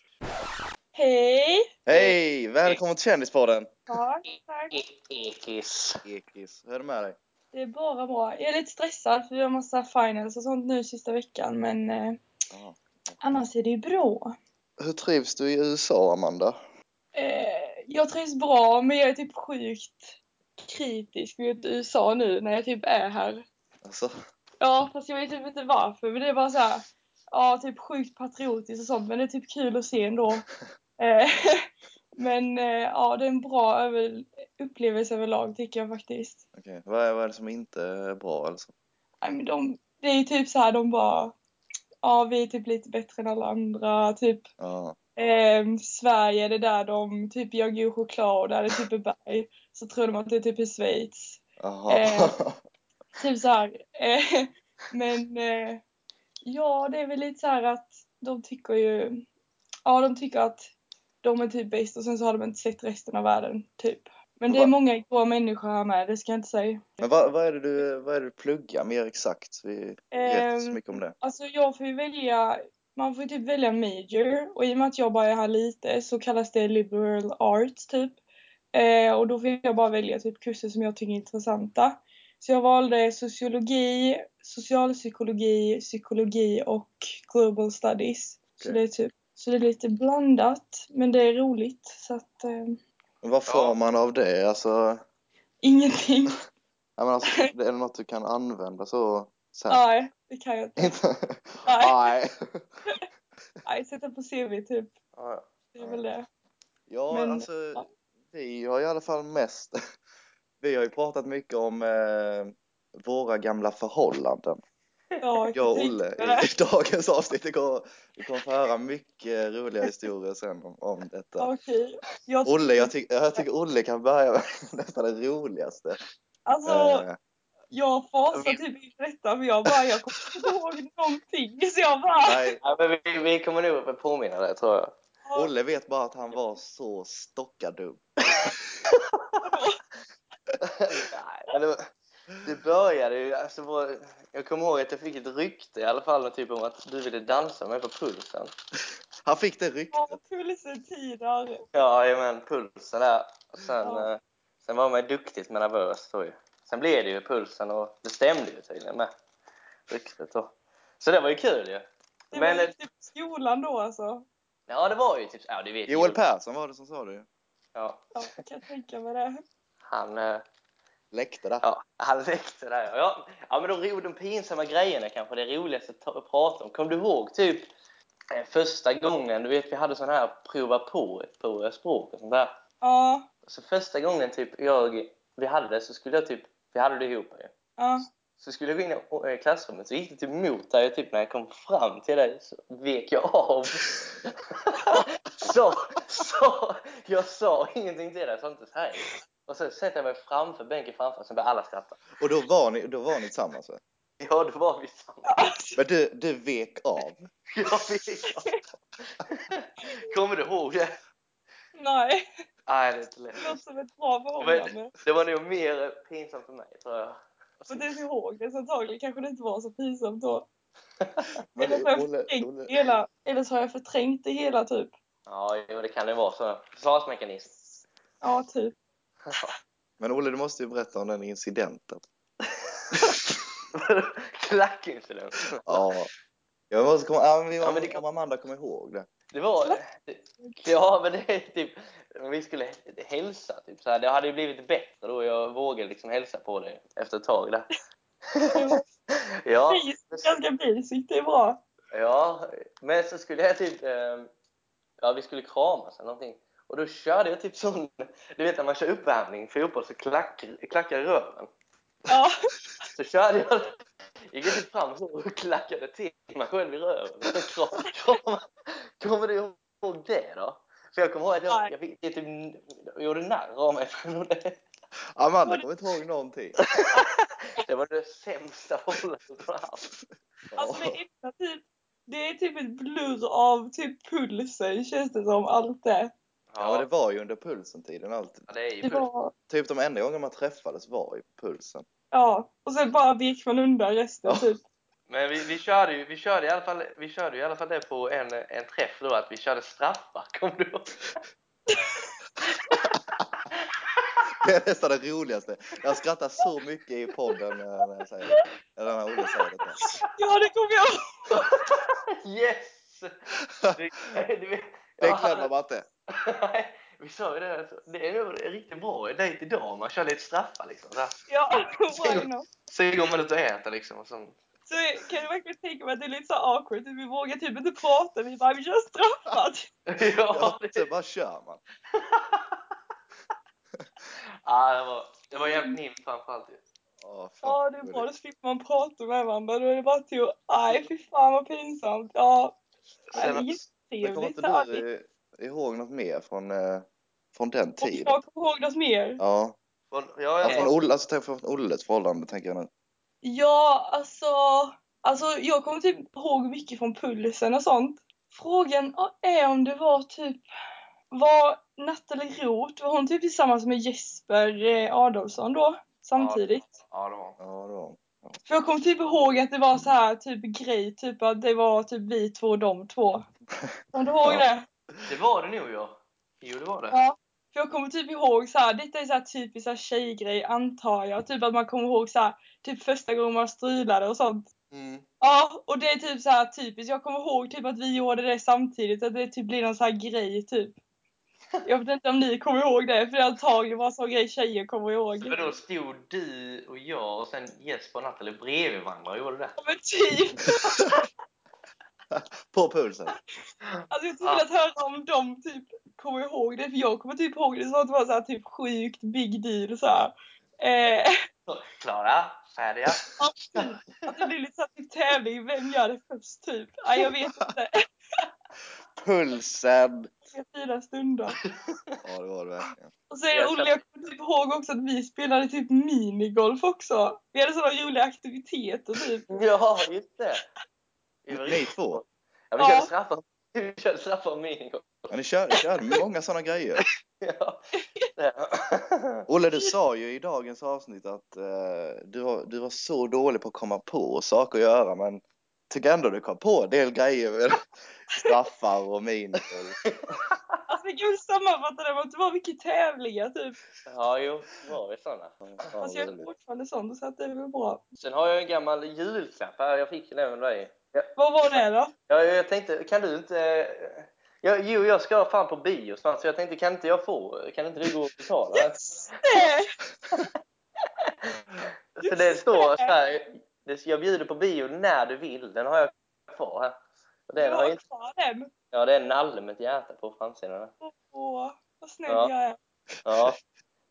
Hej!
Hej! Välkommen till Kändispodden!
Tack, tack.
Ekis.
Ekis, hur är det med dig?
Det är bara bra. Jag är lite stressad för vi har massa finals och sånt nu sista veckan men eh,
Ja.
annars är det ju bra.
Hur trivs du i USA, Amanda?
Eh, jag trivs bra men jag är typ sjukt kritisk mot USA nu när jag typ är här.
Alltså,
Ja, fast jag vet typ inte varför men det är bara så här. Ja, typ sjukt patriotiskt och sånt men det är typ kul att se ändå. Eh, men eh, ja, det är en bra över, upplevelse överlag tycker jag faktiskt.
okej. Vad, är, vad är det som inte är bra alltså?
Nej, men de, det är ju typ så här, de bara, ja vi är typ lite bättre än alla andra, typ
Ja,
ehm, Sverige det är där de typ gör god choklad och där det typ är berg, så tror de att det typ är Schweiz. Eh. Typ så här. Eh, men eh, ja, det är väl lite så här att de tycker ju, ja de tycker att de är typ bäst och sen så har de inte sett resten av världen, typ. Men det är många bra människor här med, det ska jag inte säga.
Men vad, vad, är det du, vad är det du pluggar mer exakt? Vi vet inte så
Ehm,
mycket om det.
Alltså jag får ju välja, man får ju typ välja major och i och med att jag bara är här lite så kallas det liberal arts typ. Eh, och då får jag bara välja typ kurser som jag tycker är intressanta. Så jag valde sociologi, socialpsykologi, psykologi och global studies. Så
Okej.
det är typ Så det är lite blandat, men det är roligt. Så att, eh,
Vad får
Ja.
man av det? Alltså,
ingenting.
ja, men alltså, är det något du kan använda så sen?
Nej, det kan jag inte.
Inte?
Nej,
Nej.
sätta på CV typ.
Ja.
Det är väl det.
Ja,
Men,
alltså
ja.
vi har i alla fall mest, vi har ju pratat mycket om eh, våra gamla förhållanden.
Ja,
Jag och Olle
det.
i dagens avsnitt. Det kommer, vi kommer få höra mycket roliga historier sen om, om detta.
Okej. Jag,
Olle, jag, tyck, jag tycker Olle kan börja med nästan det roligaste.
alltså,
Eh,
jag fasar typ inför detta för jag bara, jag kommer inte ihåg någonting. Så jag bara,
nej,
men vi, vi kommer nog att påminna dig tror jag.
Olle vet bara att han var så stockadum.
Nej, men det, det började ju, alltså vår, jag kommer ihåg att jag fick ett rykte i alla fall typ om att du ville dansa med på pulsen.
Han fick det ryktet.
ja, pulsen tider.
Ja, men pulsen där. Sen,
Ja.
eh, sen var man ju duktigt men nervös då ju. Sen blev det ju pulsen och det stämde ju tydligen med ryktet då. Så det var ju kul ju.
Det
Men,
var
eh,
ju typ skolan då alltså.
Ja, det var ju typ, ja du vet.
Joel Persson var det som sa det ju.
Ja,
Ja, jag kan tänka mig det.
han,
Läckte där.
ja, han läckte där. Ja, ja men de, ro- de pinsamma grejerna kanske det roligaste att, ta, att prata om. Kommer du ihåg typ eh, första gången, du vet vi hade sån här prova på på språk och sånt där.
Ja,
Så första gången typ jag, vi hade det så skulle jag typ, vi hade det ihop ju.
ja.
Så skulle jag gå in i eh, klassrummet så gick det typ emot dig och typ när jag kom fram till dig så vek jag av. så, så, jag sa ingenting till dig, jag sa inte hej. Och så sätter jag mig framför bänken framför så börjar alla skratta.
Och då var ni, då var ni tillsammans va?
Ja, då var vi samma.
Men du, du vek av.
Jag vek av. Kommer du ihåg det?
Nej,
Nej, det är inte lätt.
det låter som ett bra förhållande.
Det var nog mer pinsamt för mig, tror jag.
Men du ihåg det så antagligen kanske det inte var så pinsamt då. Eller så har jag
Olle,
förträngt
Olle,
det hela. Eller så har jag förträngt det hela typ.
Ja, jo, det kan det vara så. Försvarsmekanism.
Ja, typ.
men Olle, du måste ju berätta om den incidenten.
Klackincident.
Ja. Jag måste komma, ja, men vi,
Ja, men det kan-
om Amanda kommer ihåg det.
Det var... Ja, men det är typ... Vi skulle hälsa, typ så här. Det hade ju blivit bättre då jag vågade liksom hälsa på dig efter ett tag där. ja,
ganska basic, det är bra.
ja, men så skulle jag typ... Eh, ja, vi skulle kramas eller någonting. Och då körde jag typ sån... Du vet när man kör uppvärmning i fotboll så klack, klackar i röven.
Ja,
Så körde jag... Gick jag typ fram så och klackade till mig själv i röven. Så kram, kram, kommer du ihåg det då? För jag kommer ihåg att jag, jag, fick, jag typ, jag gjorde narr av mig. för det.
Amanda kommer inte ihåg någonting.
Det var det sämsta förhållandet jag haft.
alltså det är typ, det är typ ett blurr av typ pulsen känns det som, allt det.
Ja, men det var ju under pulsen-tiden alltid.
Ja, det är ju
Det var,
Typ de enda gångerna man träffades var ju pulsen.
ja. Och sen bara vek man undan resten
Ja.
typ.
Men vi, vi, körde ju, vi, körde i alla fall, vi körde ju i alla fall det på en, en träff då, att vi körde straffar. Kommer du ihåg?
Det är nästan det roligaste. Jag skrattar så mycket i podden när jag säger det. Eller när Olle säger det.
Ja, det kommer jag.
Yes! Det, vet,
Den
jag
glömmer man inte.
Nej, vi sa ju det. alltså. Det är nog en riktigt bra dejt idag. Man kör lite straffar liksom. Så, här.
Ja, why not?
så går man ut och äter liksom. Och så.
Så kan du verkligen tänka mig att det är lite så awkward, vi vågar typ inte prata, vi bara vi kör straffat.
ja, det,
sen bara kör man.
ja, det var, det var jävligt nimt framförallt ju.
Ja,
det är bra, då slipper man prata med varandra, då är det bara till att, aj fy fan vad pinsamt. Ja, det är jättetrevligt.
Ihåg något mer från, eh, från den
Och
tiden?
jag kommer ihåg något mer.
Ja,
ja, ja,
alltså
ja.
från Olle, alltså från Olles förhållande tänker jag nu.
Ja, alltså, alltså jag kommer typ ihåg mycket från pulsen och sånt. Frågan är om det var typ, var Nathalie Roth, var hon typ tillsammans med Jesper eh, Adolfsson då? Samtidigt?
ja, det var
Ja, det var
För jag kommer typ ihåg att det var så här typ grej, typ att det var typ vi två och de två. Kommer du ihåg
Ja.
det?
Det var det nog ja. Jo, det var det.
Ja. För jag kommer typ ihåg så här, detta är så här typiskt så här tjejgrej antar jag. Typ att man kommer ihåg så här, typ första gången man strulade och sånt.
Mm.
Ja, och det är typ så här typiskt. Jag kommer ihåg typ att vi gjorde det samtidigt, att det typ blir någon så här grej typ. Jag vet inte om ni kommer ihåg det, för det är antagligen bara så grej tjejer kommer ihåg.
Så då stod du och jag och sen Jesper och Nathalie bredvid varandra och gjorde det?
Ja, Men typ!
På pulsen.
Alltså jag skulle vilja höra om de typ kommer ihåg det, för jag kommer typ ihåg det som att det var så här typ sjukt big deal så här. Eh,
Klara, färdiga?
att det blir lite så här typ tävling, vem gör det först typ? Nej jag vet inte.
Pulsen.
Fina stunder.
Ja, det var det verkligen.
Och så är det Olle, jag kommer typ ihåg också att vi spelade typ minigolf också. Vi hade sådana roliga aktiviteter typ.
Ja, just det! Vi
Ni två.
Ja, vi körde straffar. Vi körde straffar och minigolf.
Ja, ni körde, körde många sådana grejer.
Ja.
Olle, du sa ju i dagens avsnitt att eh, du, var, du var så dålig på att komma på saker att göra, men tycker ändå du kom på en del grejer med straffar och minigolf.
Alltså vi väl sammanfatta det med att det var mycket tävlingar typ.
Ja, jo, det var ju sådana.
Alltså jag är fortfarande sån så att det är väl bra.
Sen har jag en gammal julklapp här. Jag fick den av dig. Ja,
Vad var det då?
Ja, jag tänkte, kan du inte... Ja, jo, jag ska fan på bio snart, så jag tänkte, kan inte jag få... Kan inte du gå och betala?
Det!
För det står så här, jag bjuder på bio när du vill. Den har jag kvar här. Och den har inte,
kvar den.
ja, det är en nalle med ett hjärta på framsidan.
Åh, vad snäll
Ja.
jag är.
Ja,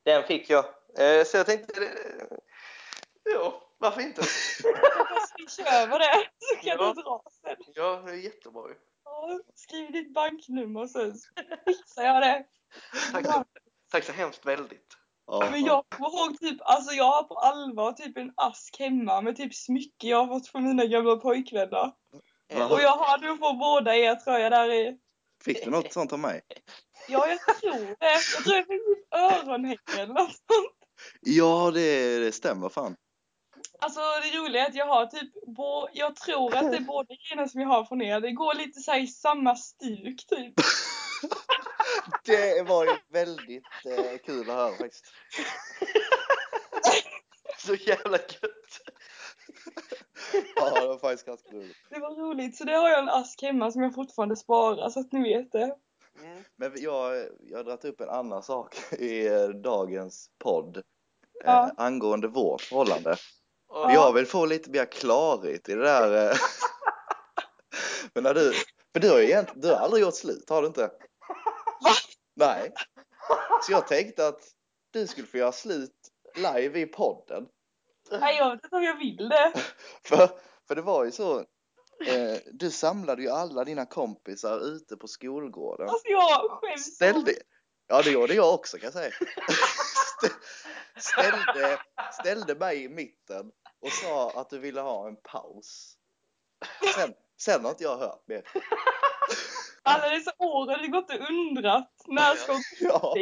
den fick jag. Eh, Så jag tänkte, eh, varför inte?
Jag switcha över det så kan
Ja.
du dra sen.
Ja, det är jättebra ju.
Ja, skriv ditt banknummer sen fixar jag det.
Tack så, tack så hemskt väldigt.
Ja,
Men jag kommer ihåg typ, alltså jag har på allvar typ en ask hemma med typ smycke jag har fått från mina gamla pojkvänner.
Ja.
Och jag har nog på båda er tror jag där i.
Fick du något sånt av mig?
Ja, jag tror det. Jag tror jag fick typ öronhäng eller något sånt.
Ja, det, det stämmer fan.
Alltså det roliga är att jag har typ, bo, jag tror att det är båda grejerna som jag har från er. Det går lite så i samma stuk typ.
Det var ju väldigt eh, kul att höra faktiskt.
Så jävla gött.
Ja, det var faktiskt ganska roligt.
Det var roligt. Så det har jag en ask hemma som jag fortfarande sparar så att ni vet det.
Mm.
Men jag, jag har dragit upp en annan sak i eh, dagens podd eh,
Ja.
angående vårt förhållande.
Och,
Jag vill få lite mer klarhet i det där. eh. Men när du, för du har ju egentligen, du har aldrig gjort slut, har du inte?
Va?
Nej. Så jag tänkte att du skulle få göra slut live i podden.
Nej, jag vet inte om jag vill det.
För, för det var ju så, eh, du samlade ju alla dina kompisar ute på skolgården.
Alltså jag skäms.
Ställde, ja det gjorde jag också kan jag säga. Stä- Ställde, ställde mig i mitten och sa att du ville ha en paus. Sen, sen har inte jag hört mer.
Alla dessa år har det gått och undrat. När ska hon
Ja,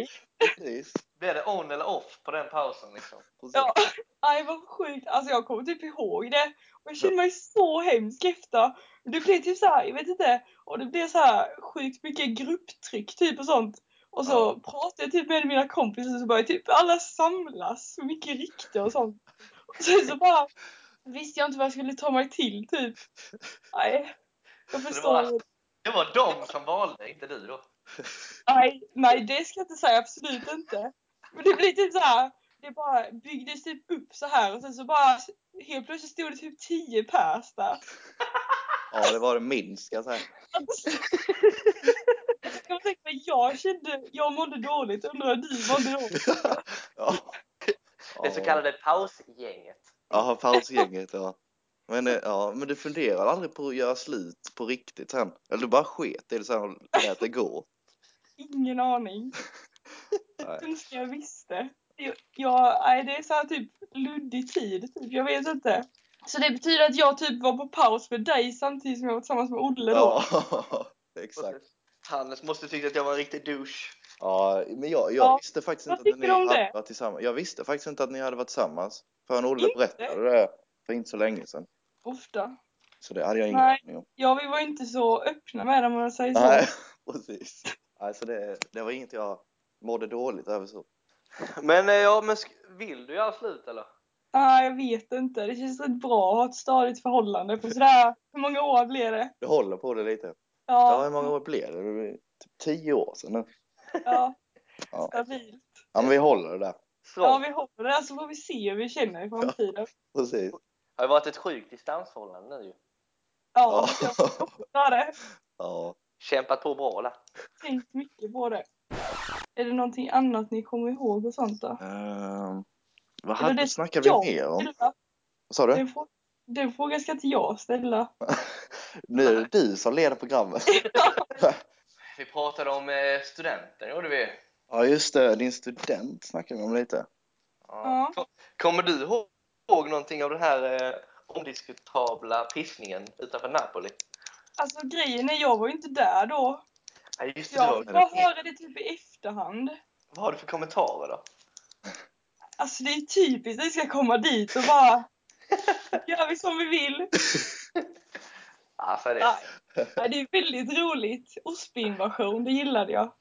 precis.
Blir det on eller off på den pausen liksom?
precis.
Ja, aj vad sjukt. Alltså jag kommer typ ihåg det. Och jag kände mig så hemsk efter. Det blev typ så här, jag vet inte. Och det blev så här sjukt mycket grupptryck typ och sånt. Och så
Ja.
pratade jag typ med mina kompisar så började typ alla samlas. Mycket rykte och sånt. Sen så bara visste jag inte vad jag skulle ta mig till typ. Nej. Jag
det
förstår.
var- Det var de som valde, inte du då.
Nej, nej det ska jag inte säga, absolut inte. Men det blir typ så här. Det bara byggdes typ upp så här och sen så bara helt plötsligt stod det typ 10 pers där.
Ja, det var det minst ska jag säga.
Jag tänkte jag kände, jag mådde dåligt, undrar du mådde dåligt.
Ja.
Det så kallade pausgänget.
Ja, pausgänget ja. Men, eh, ja, men du funderar aldrig på att göra slut på riktigt sen? Eller du bara sket i det sen och lät det gå?
Ingen aning. Önskar jag visste. Jag, jag, nej, det är så här typ luddig tid, typ. jag vet inte. Så det betyder att jag typ var på paus med dig samtidigt som jag var tillsammans med Olle då.
Ja, exakt.
Hannes måste tycka att jag var en riktig douche.
Ja, men jag, jag
Ja,
visste faktiskt inte att ni hade varit tillsammans. Jag visste faktiskt inte att ni hade varit tillsammans förrän Olle
Inte?
berättade det för inte så länge sedan.
Ofta.
Så det hade jag ingen
Nej.
aning om.
Ja, vi var inte så öppna med det om man säger så.
Nej, precis. Alltså det, det var inget jag mådde dåligt över så.
Men eh, ja, men vill du göra slut eller?
Ah, jag vet inte. Det känns rätt bra att ha ett stadigt förhållande på sådär, hur många år blir det?
Du håller på det lite. Ja, hur
Ja,
många år blev det? Det blev typ tio år sedan nu.
Ja,
Ja.
stabilt.
Ja, men vi håller det där.
Ja, vi håller det så får vi se hur vi känner i framtiden.
Precis.
Det har ju varit ett sjukt distansförhållande nu ju.
Ja,
Ja.
jag har det.
Ja.
Kämpat på bra där.
Tänkt mycket på det. Är det någonting annat ni kommer ihåg och sånt då?
Ehm, vad
Eller
hade,
det
snackade vi mer om?
ställa?
Vad sa du?
Den, frå- den frågan ska inte jag ställa.
Nu är det du som leder programmet.
Vi pratade om eh, studenten, gjorde vi.
Ja, just det. Din student snackade vi om lite.
Ja.
Ja.
Kommer du ihåg någonting av den här eh, omdiskutabla pissningen utanför Napoli?
Alltså grejen är, jag var ju inte där då.
Ja, just det,
Jag bara höra det typ i efterhand.
Vad har du för kommentarer då?
Alltså det är typiskt att vi ska komma dit och bara gör vi som vi vill.
Alltså, det,
Ja. Ja, det är väldigt roligt. Osby-invasion, det gillade jag.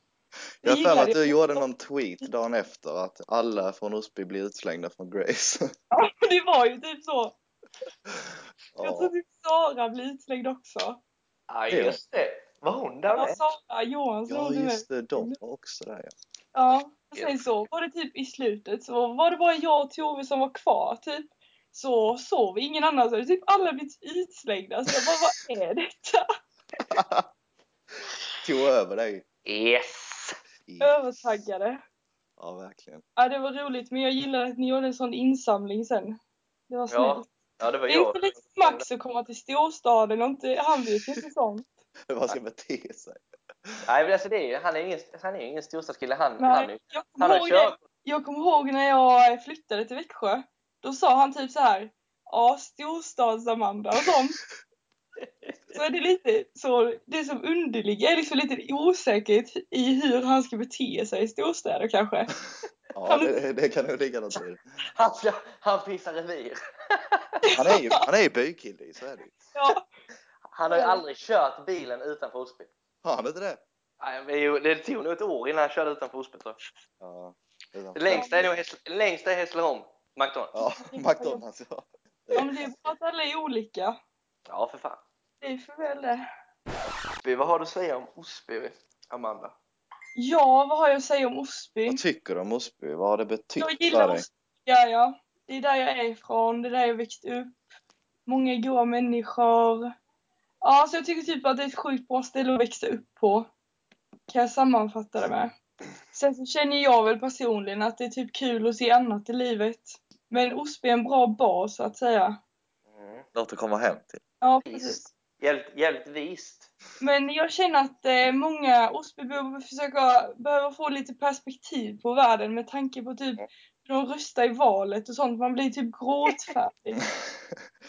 Det
Jag har att du gjorde någon tweet dagen efter att alla från Osby blir utslängda från Grace.
Ja, det var ju typ så. Jag
Ja,
tror typ Sara blir utslängd också.
ja, just det. Var hon där
Ja,
med?
Sara Johansson
ja just det. De var också där ja.
Ja, och sen så var det typ i slutet så var det bara jag och Tove som var kvar typ. Så sov ingen annan så hade typ alla blivit utslängda. Så jag bara, vad är detta?
Tog över dig.
Yes!
I-
Övertaggade.
Ja, verkligen.
Ja, det var roligt men jag gillar att ni gjorde en sån insamling sen. Det var
Ja,
snällt.
Ja, det var
Det är
jag.
inte lite Max att komma till storstaden och inte, han vet ju inte sånt.
Hur man ska bete sig.
Nej, men alltså det är, ju- han är ingen, han är ingen storstadskille. Han, han, är,
Nej, jag
han
ihåg det. Jag kommer ihåg när jag flyttade till Växjö. Då sa han typ så här. Ja, storstads-Amanda och sånt. Så är det lite så, det som underligger är liksom lite osäkerhet i hur han ska bete sig i storstäder kanske.
Ja, det, det kan nog ligga något i det.
Han, han fixar revir.
Han är ju, han är ju bykille så är det.
Ja,
Han har ju aldrig kört bilen utanför Osby.
Har han inte det?
Nej, Det tog nog ett år innan han körde utanför Osby tror jag.
Ja.
längsta är nog Hässle- längsta är Hässleholm. McDonalds.
Ja, McDonalds ja.
men det är bra att alla är olika.
Ja, för fan.
Är för väl det.
Osby, Vad har du att säga om Osby, Amanda?
Ja, vad har jag att säga om Osby?
Vad tycker du om Osby? Vad har det betytt
Jag
för
gillar
dig?
Osby, ja, ja. Det är där jag är ifrån, det är där jag växt upp. Många goa människor. Ja, så jag tycker typ att det är ett sjukt bra ställe att växa upp på. Kan jag sammanfatta det med. Sen så känner jag väl personligen att det är typ kul att se annat i livet. Men Osby är en bra bas så att säga.
Mm.
Något att komma hem till.
Ja, precis.
Jävligt, jävligt vist.
Men jag känner att eh, många Osbybor försöka, behöver få lite perspektiv på världen med tanke på typ hur de röstar i valet och sånt. Man blir typ gråtfärdig.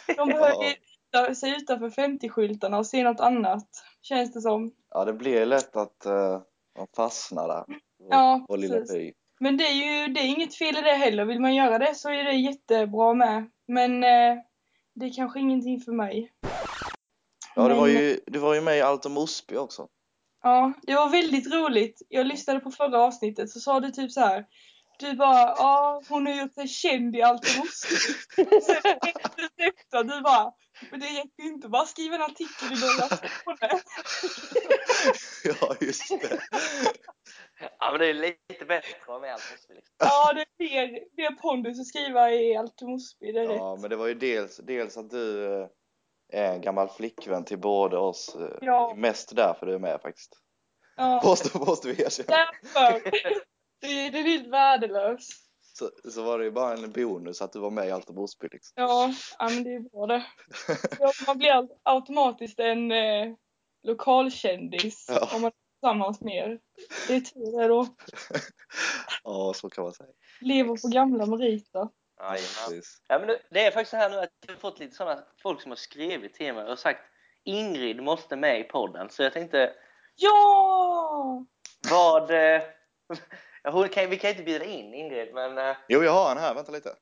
De behöver
Ja.
sig utanför 50-skyltarna och se något annat, känns det som.
Ja, det blir lätt att uh, man fastnar där.
Ja,
vår lilla by.
Men det är ju det är inget fel i det heller. Vill man göra det så är det jättebra med. Men eh, det är kanske ingenting för mig.
Ja, du var, ju, du var ju med i Allt om Osby också.
Ja, det var väldigt roligt. Jag lyssnade på förra avsnittet så sa du typ så här. Du bara, ja hon har gjort sig känd i allt om Osby. Sen efter du bara, men det räcker ju inte bara skriva en artikel i Norra Skåne.
ja, just det.
Ja, men det är lite bättre att vara med allt Osby. Liksom.
Ja, det är mer, mer pondus att skriva i allt om Osby, det är rätt.
Ja, men det var ju dels, dels att du eh, är en gammal flickvän till båda oss. eh,
Ja.
Mest därför du är med faktiskt.
Ja,
Måste, måste vi erkänna.
därför. Det är, helt värdelös.
Så, så var det ju bara en bonus att du var med i Allt om Osby liksom.
Ja, ja men det är bra det. Man blir au- automatiskt en eh, lokalkändis
Ja.
om man är tillsammans med er. Det är tur det då.
Ja, så kan man säga.
Lever på gamla meriter.
Ja, men det- det är faktiskt så här nu att jag har fått lite sådana folk som har skrivit till mig och sagt Ingrid måste med i podden. Så jag tänkte,
Ja!
vad... Eh, hon kan, vi kan inte bjuda in Ingrid, men... Eh,
Jo, jag har en här. Vänta lite.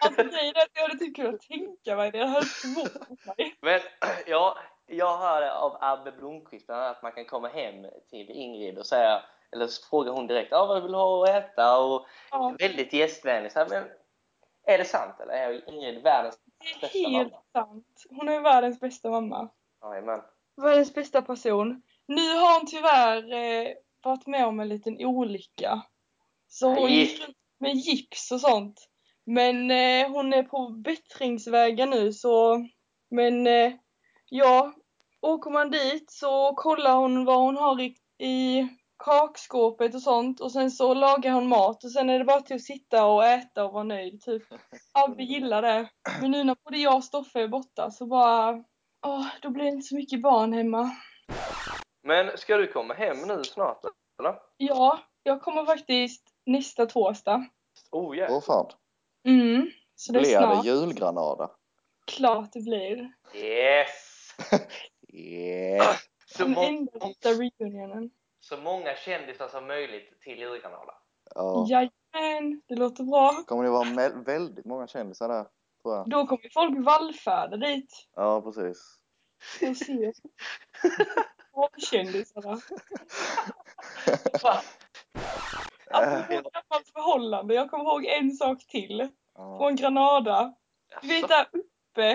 Alltså grejen är att jag hade typ kunnat tänka mig det. Jag hade förvånat mig.
men ja, jag hörde av Abbe Blomqvist bland annat att man kan komma hem till Ingrid och säga eller så frågar hon direkt ah, vad vill du ha att äta och
Ja,
väldigt gästvänlig. Så här, men är det sant eller? Är Ingrid världens
det är
bästa
helt
mamma?
sant. Hon är världens bästa mamma.
Jajamän.
Världens bästa person. Nu har hon tyvärr eh, varit med om en liten olycka. Så hon
Nej.
gick med gips och sånt. Men eh, hon är på bättringsvägen nu så, men eh, ja, åker man dit så kollar hon vad hon har i, i kakskåpet och sånt och sen så lagar hon mat och sen är det bara till att sitta och äta och vara nöjd typ. Ja, vi gillar det. Men nu när både jag och Stoffe är borta så bara, åh, då blir det inte så mycket barn hemma.
Men ska du komma hem nu snart eller?
Ja, jag kommer faktiskt nästa torsdag.
Oh yeah.
Åh fan.
Mm, så det är
Blir
snart.
det julgranada?
Klart det blir.
Yes!
Yeah.
Så,
Den
må-
enda rätta reunionen.
Så många kändisar som möjligt till julgranada.
Ja.
Jajamän, det låter bra.
Kommer det vara väldigt många kändisar där, tror jag.
Då kommer folk vallfärda dit
Ja, precis.
och se porrkändisarna.
Va?
Apropå gammalt förhållande, jag kommer ihåg en sak till.
Ja.
Från Granada. Du vet där uppe,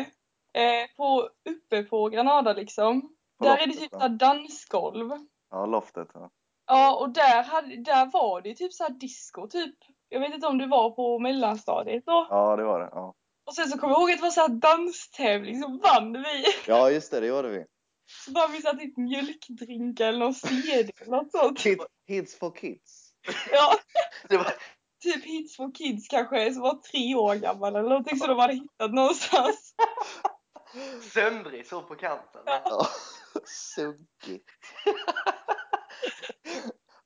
eh, på, uppe på Granada liksom. Där är det typ dansgolv.
Ja, loftet. Ja.
Ja, och där, hade, där var det typ såhär disco typ. Jag vet inte om du var på mellanstadiet då.
ja, det var det. Ja.
Och sen så kommer jag ihåg att det var såhär danstävling så vann vi.
ja, just det, det gjorde vi.
Så vann vi såhär typ mjölkdrink eller någon CD eller något sånt.
Hit, hits for kids.
Ja,
Det var,
typ Hits for Kids kanske som var tre år gammal eller någonting som de hade hittat någonstans.
söndrig så på kanten.
Ja.
Ja, sunkigt.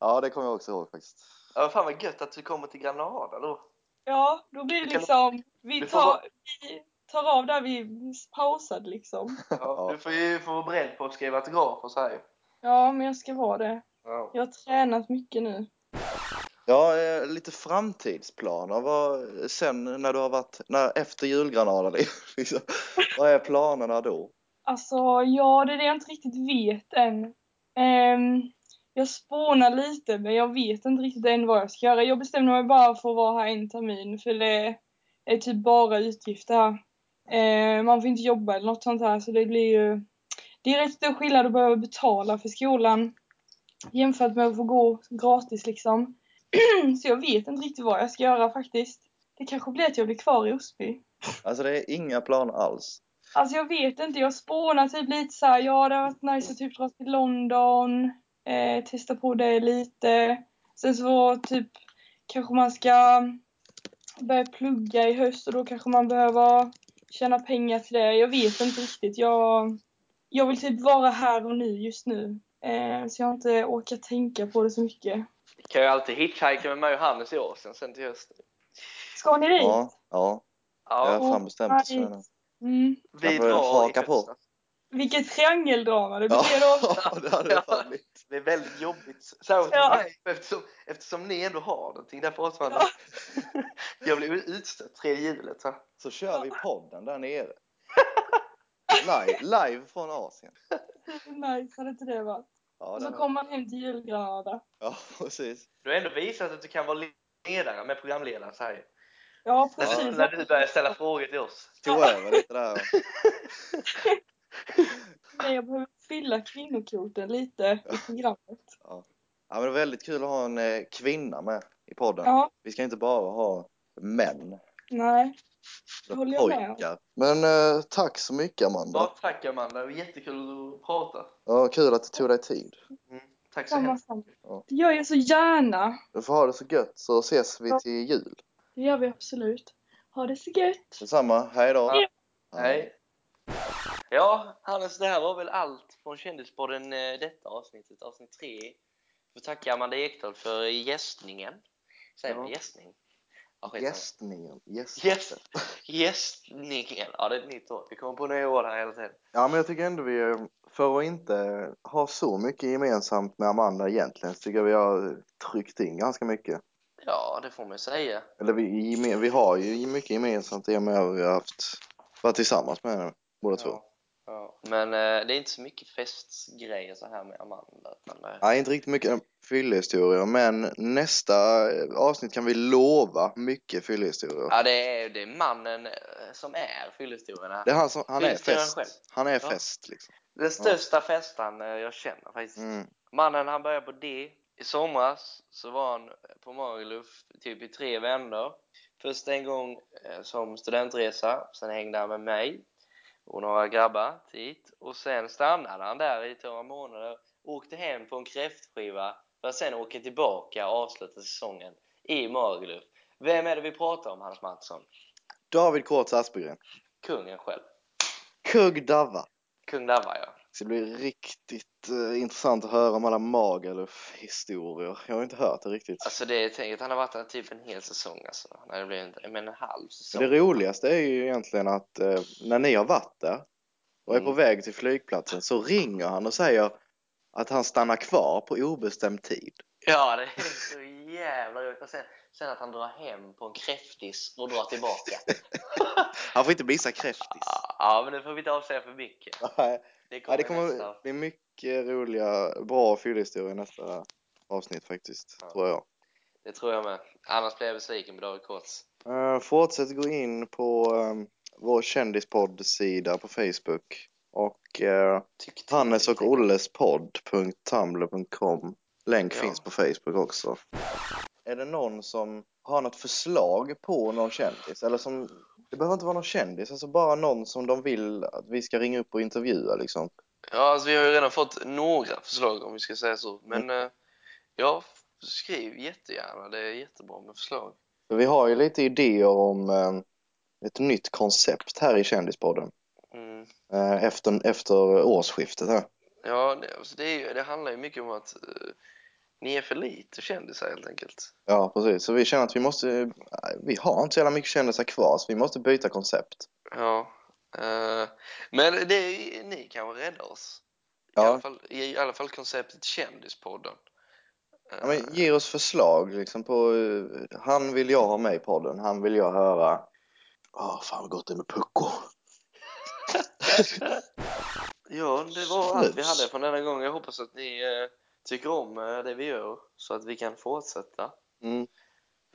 Ja, det kommer jag också ihåg faktiskt.
Ja, fan vad gött att du kommer till Granada då.
Ja, då blir det liksom, vi tar, vi tar av där vi pausade liksom.
Ja, du får ju få vara beredd på att skriva autograf och så här.
Ja, men jag ska vara det.
Ja.
Jag har tränat mycket nu.
Ja, eh, lite framtidsplaner. Vad, sen när du har varit, när, efter julgranadan, liksom, vad är planerna då?
Alltså, ja, det är det jag inte riktigt vet än. Ehm, jag spånar lite, men jag vet inte riktigt än vad jag ska göra. Jag bestämde mig bara för att vara här en termin, för det är typ bara utgifter här. Ehm, man får inte jobba eller något sånt här, så det blir ju... Det är rätt stor skillnad att behöva betala för skolan jämfört med att få gå gratis liksom. så jag vet inte riktigt vad jag ska göra faktiskt. Det kanske blir att jag blir kvar i Osby.
Alltså det är inga planer alls.
Alltså jag vet inte, jag spånar typ lite så här, ja det har varit nice att typ dra till London, eh, testa på det lite. Sen så typ kanske man ska börja plugga i höst och då kanske man behöver tjäna pengar till det. Jag vet inte riktigt. Jag, jag vill typ vara här och nu just nu. Eh, så jag har inte orkat tänka på det så mycket.
Vi kan ju alltid hitchhika med mig och Hannes i Åsen sen till hösten.
Ska ni dit?
Ja, ja, jag
Ja,
har fan bestämt mig.
Mm.
vi
jag
drar
haka
i
på.
höst.
Vilket triangeldrama det blir
Ja,
då.
det hade det fan blivit.
Det är väldigt jobbigt. Särskilt
Ja.
eftersom, eftersom ni ändå har någonting där fortfarande.
Ja.
Jag blir utstött, tredje hjulet. Så.
Så kör vi podden där nere. Live, live från Asien.
nice hade inte det varit.
Ja,
Och så kommer man hem till julgranada.
ja precis.
Du har ändå visat att du kan vara ledare med programledare. Så här.
Ja,
När, du,
precis.
när du börjar ställa frågor till oss.
Tog över lite där.
Nej, jag behöver fylla kvinnokvoten lite i programmet.
Ja. ja, men det är väldigt kul att ha en eh, kvinna med i podden.
Ja,
Vi ska inte bara ha män.
nej. Det håller jag med om.
Pojkar. Men eh, tack så mycket Amanda.
Ja, tack Amanda, det var jättekul att prata.
Ja, kul att du tog dig tid.
Mm. Tack så hemskt.
samma.
Ja.
Det gör jag så gärna.
Du får ha det så gött så ses vi
Ja.
till jul.
Det gör vi absolut. Ha det så gött.
Detsamma, hej då.
Ja. Hej. Ja, Hannes, det här var väl allt från Kändispodden eh, detta avsnittet, avsnitt tre. Jag får tacka Amanda Ekdahl för gästningen. Säger man
Ja.
gästning? Ja.
Gästningen. Gäst.
Gäst, gästningen. Ja, det är ett nytt ord. Vi kommer på nya ord här hela tiden.
Ja, men jag tycker ändå vi, för att inte ha så mycket gemensamt med Amanda egentligen, så tycker jag vi har tryckt in ganska mycket.
Ja, det får man säga.
Eller vi, vi har ju mycket gemensamt i och med att vi har haft, varit tillsammans med henne båda två.
Ja. ja. Men eh, det är inte så mycket festgrejer så här med Amanda. Utan, eh,
Nej, inte riktigt mycket fyllehistorier, men nästa avsnitt kan vi lova mycket fyllehistorier.
ja, det är, det är mannen eh, som är fyllehistorierna.
Det är han som, han är fest.
själv.
Han är
Ja.
fest liksom.
Den största festen eh, jag känner faktiskt.
Mm.
Mannen han började på D. I somras så var han på Magaluf typ i tre vändor. Först en gång eh, som studentresa, sen hängde han med mig och några grabbar dit och sen stannade han där i några månader åkte hem på en kräftskiva för att sen åka tillbaka och avsluta säsongen i Magaluf. Vem är det vi pratar om, Hans Mattsson?
David Kortz Aspegren.
Kungen själv.
Kugg Dava.
Kung Dava, ja.
Det ska bli riktigt eh, intressant att höra om alla Magaluf-historier. Jag har inte hört det riktigt.
Alltså det är tänk att han har varit där typ en hel säsong alltså. Nej, det blir inte, men en halv säsong.
Det roligaste är ju egentligen att eh, när ni har varit där och är på
Mm.
väg till flygplatsen så ringer han och säger att han stannar kvar på obestämd tid.
Ja, det är så jävla roligt. Och sen, sen att han drar hem på en kräftis och drar tillbaka.
Han får inte missa kräftis.
ja, men det får vi inte avslöja för mycket.
Nej,
Det
Ja,
kommer,
det kommer
nästa.
bli mycket roliga, bra fyllehistorier i nästa avsnitt faktiskt,
Ja.
tror jag.
Det tror jag med. Annars blir jag besviken på David Kortz.
Uh, fortsätt gå in på um, vår kändispodd-sida på Facebook och uh, Hannes och. Olles podd.tumblr.com. Länk
Ja.
finns på Facebook också. Är det någon som har något förslag på någon kändis? Eller som, det behöver inte vara någon kändis, alltså bara någon som de vill att vi ska ringa upp och intervjua liksom.
Ja, alltså vi har ju redan fått några förslag om vi ska säga så. Men
Mm.
eh, ja, skriv jättegärna. Det är jättebra med förslag.
För vi har ju lite idéer om eh, ett nytt koncept här i Kändispodden.
Mm.
Eh, efter, efter årsskiftet här.
Ja, det, alltså det, är, det handlar ju mycket om att ni är för lite kändisar helt enkelt.
Ja, precis. Så vi känner att vi måste, vi har inte så jävla mycket kändisar kvar så vi måste byta koncept.
Ja. eh, men det är, ni kanske räddar oss. I,
Ja.
alla fall, I alla fall konceptet Kändispodden. Eh,
Ja, men ge oss förslag liksom på, eh, han vill jag ha med i podden, han vill jag höra. Åh, fan vad gott det är med pucko.
ja, det var allt vi hade från denna gång. Jag hoppas att ni eh, tycker om eh, det vi gör så att vi kan fortsätta.
Mm.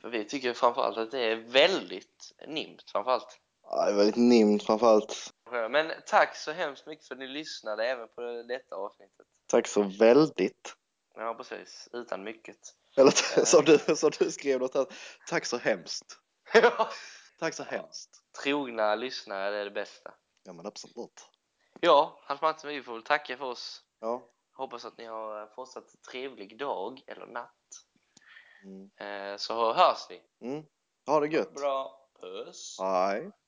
För vi tycker framförallt att det är väldigt nimt framförallt.
Ja, det är väldigt nimt framförallt.
Men tack så hemskt mycket för att ni lyssnade även på detta avsnittet.
Tack så väldigt.
Ja, precis. Utan mycket.
Eller som du, som du skrev något här, tack så hemskt. Tack så hemskt.
Trogna lyssnare är det bästa.
Ja men absolut.
Ja, Hans Mattsson, vi får väl tacka för oss.
Ja.
Hoppas att ni har eh, fortsatt trevlig dag eller natt.
Mm.
Eh, Så hörs vi.
Mm. Ha det gött.
Bra. Puss.
Hej.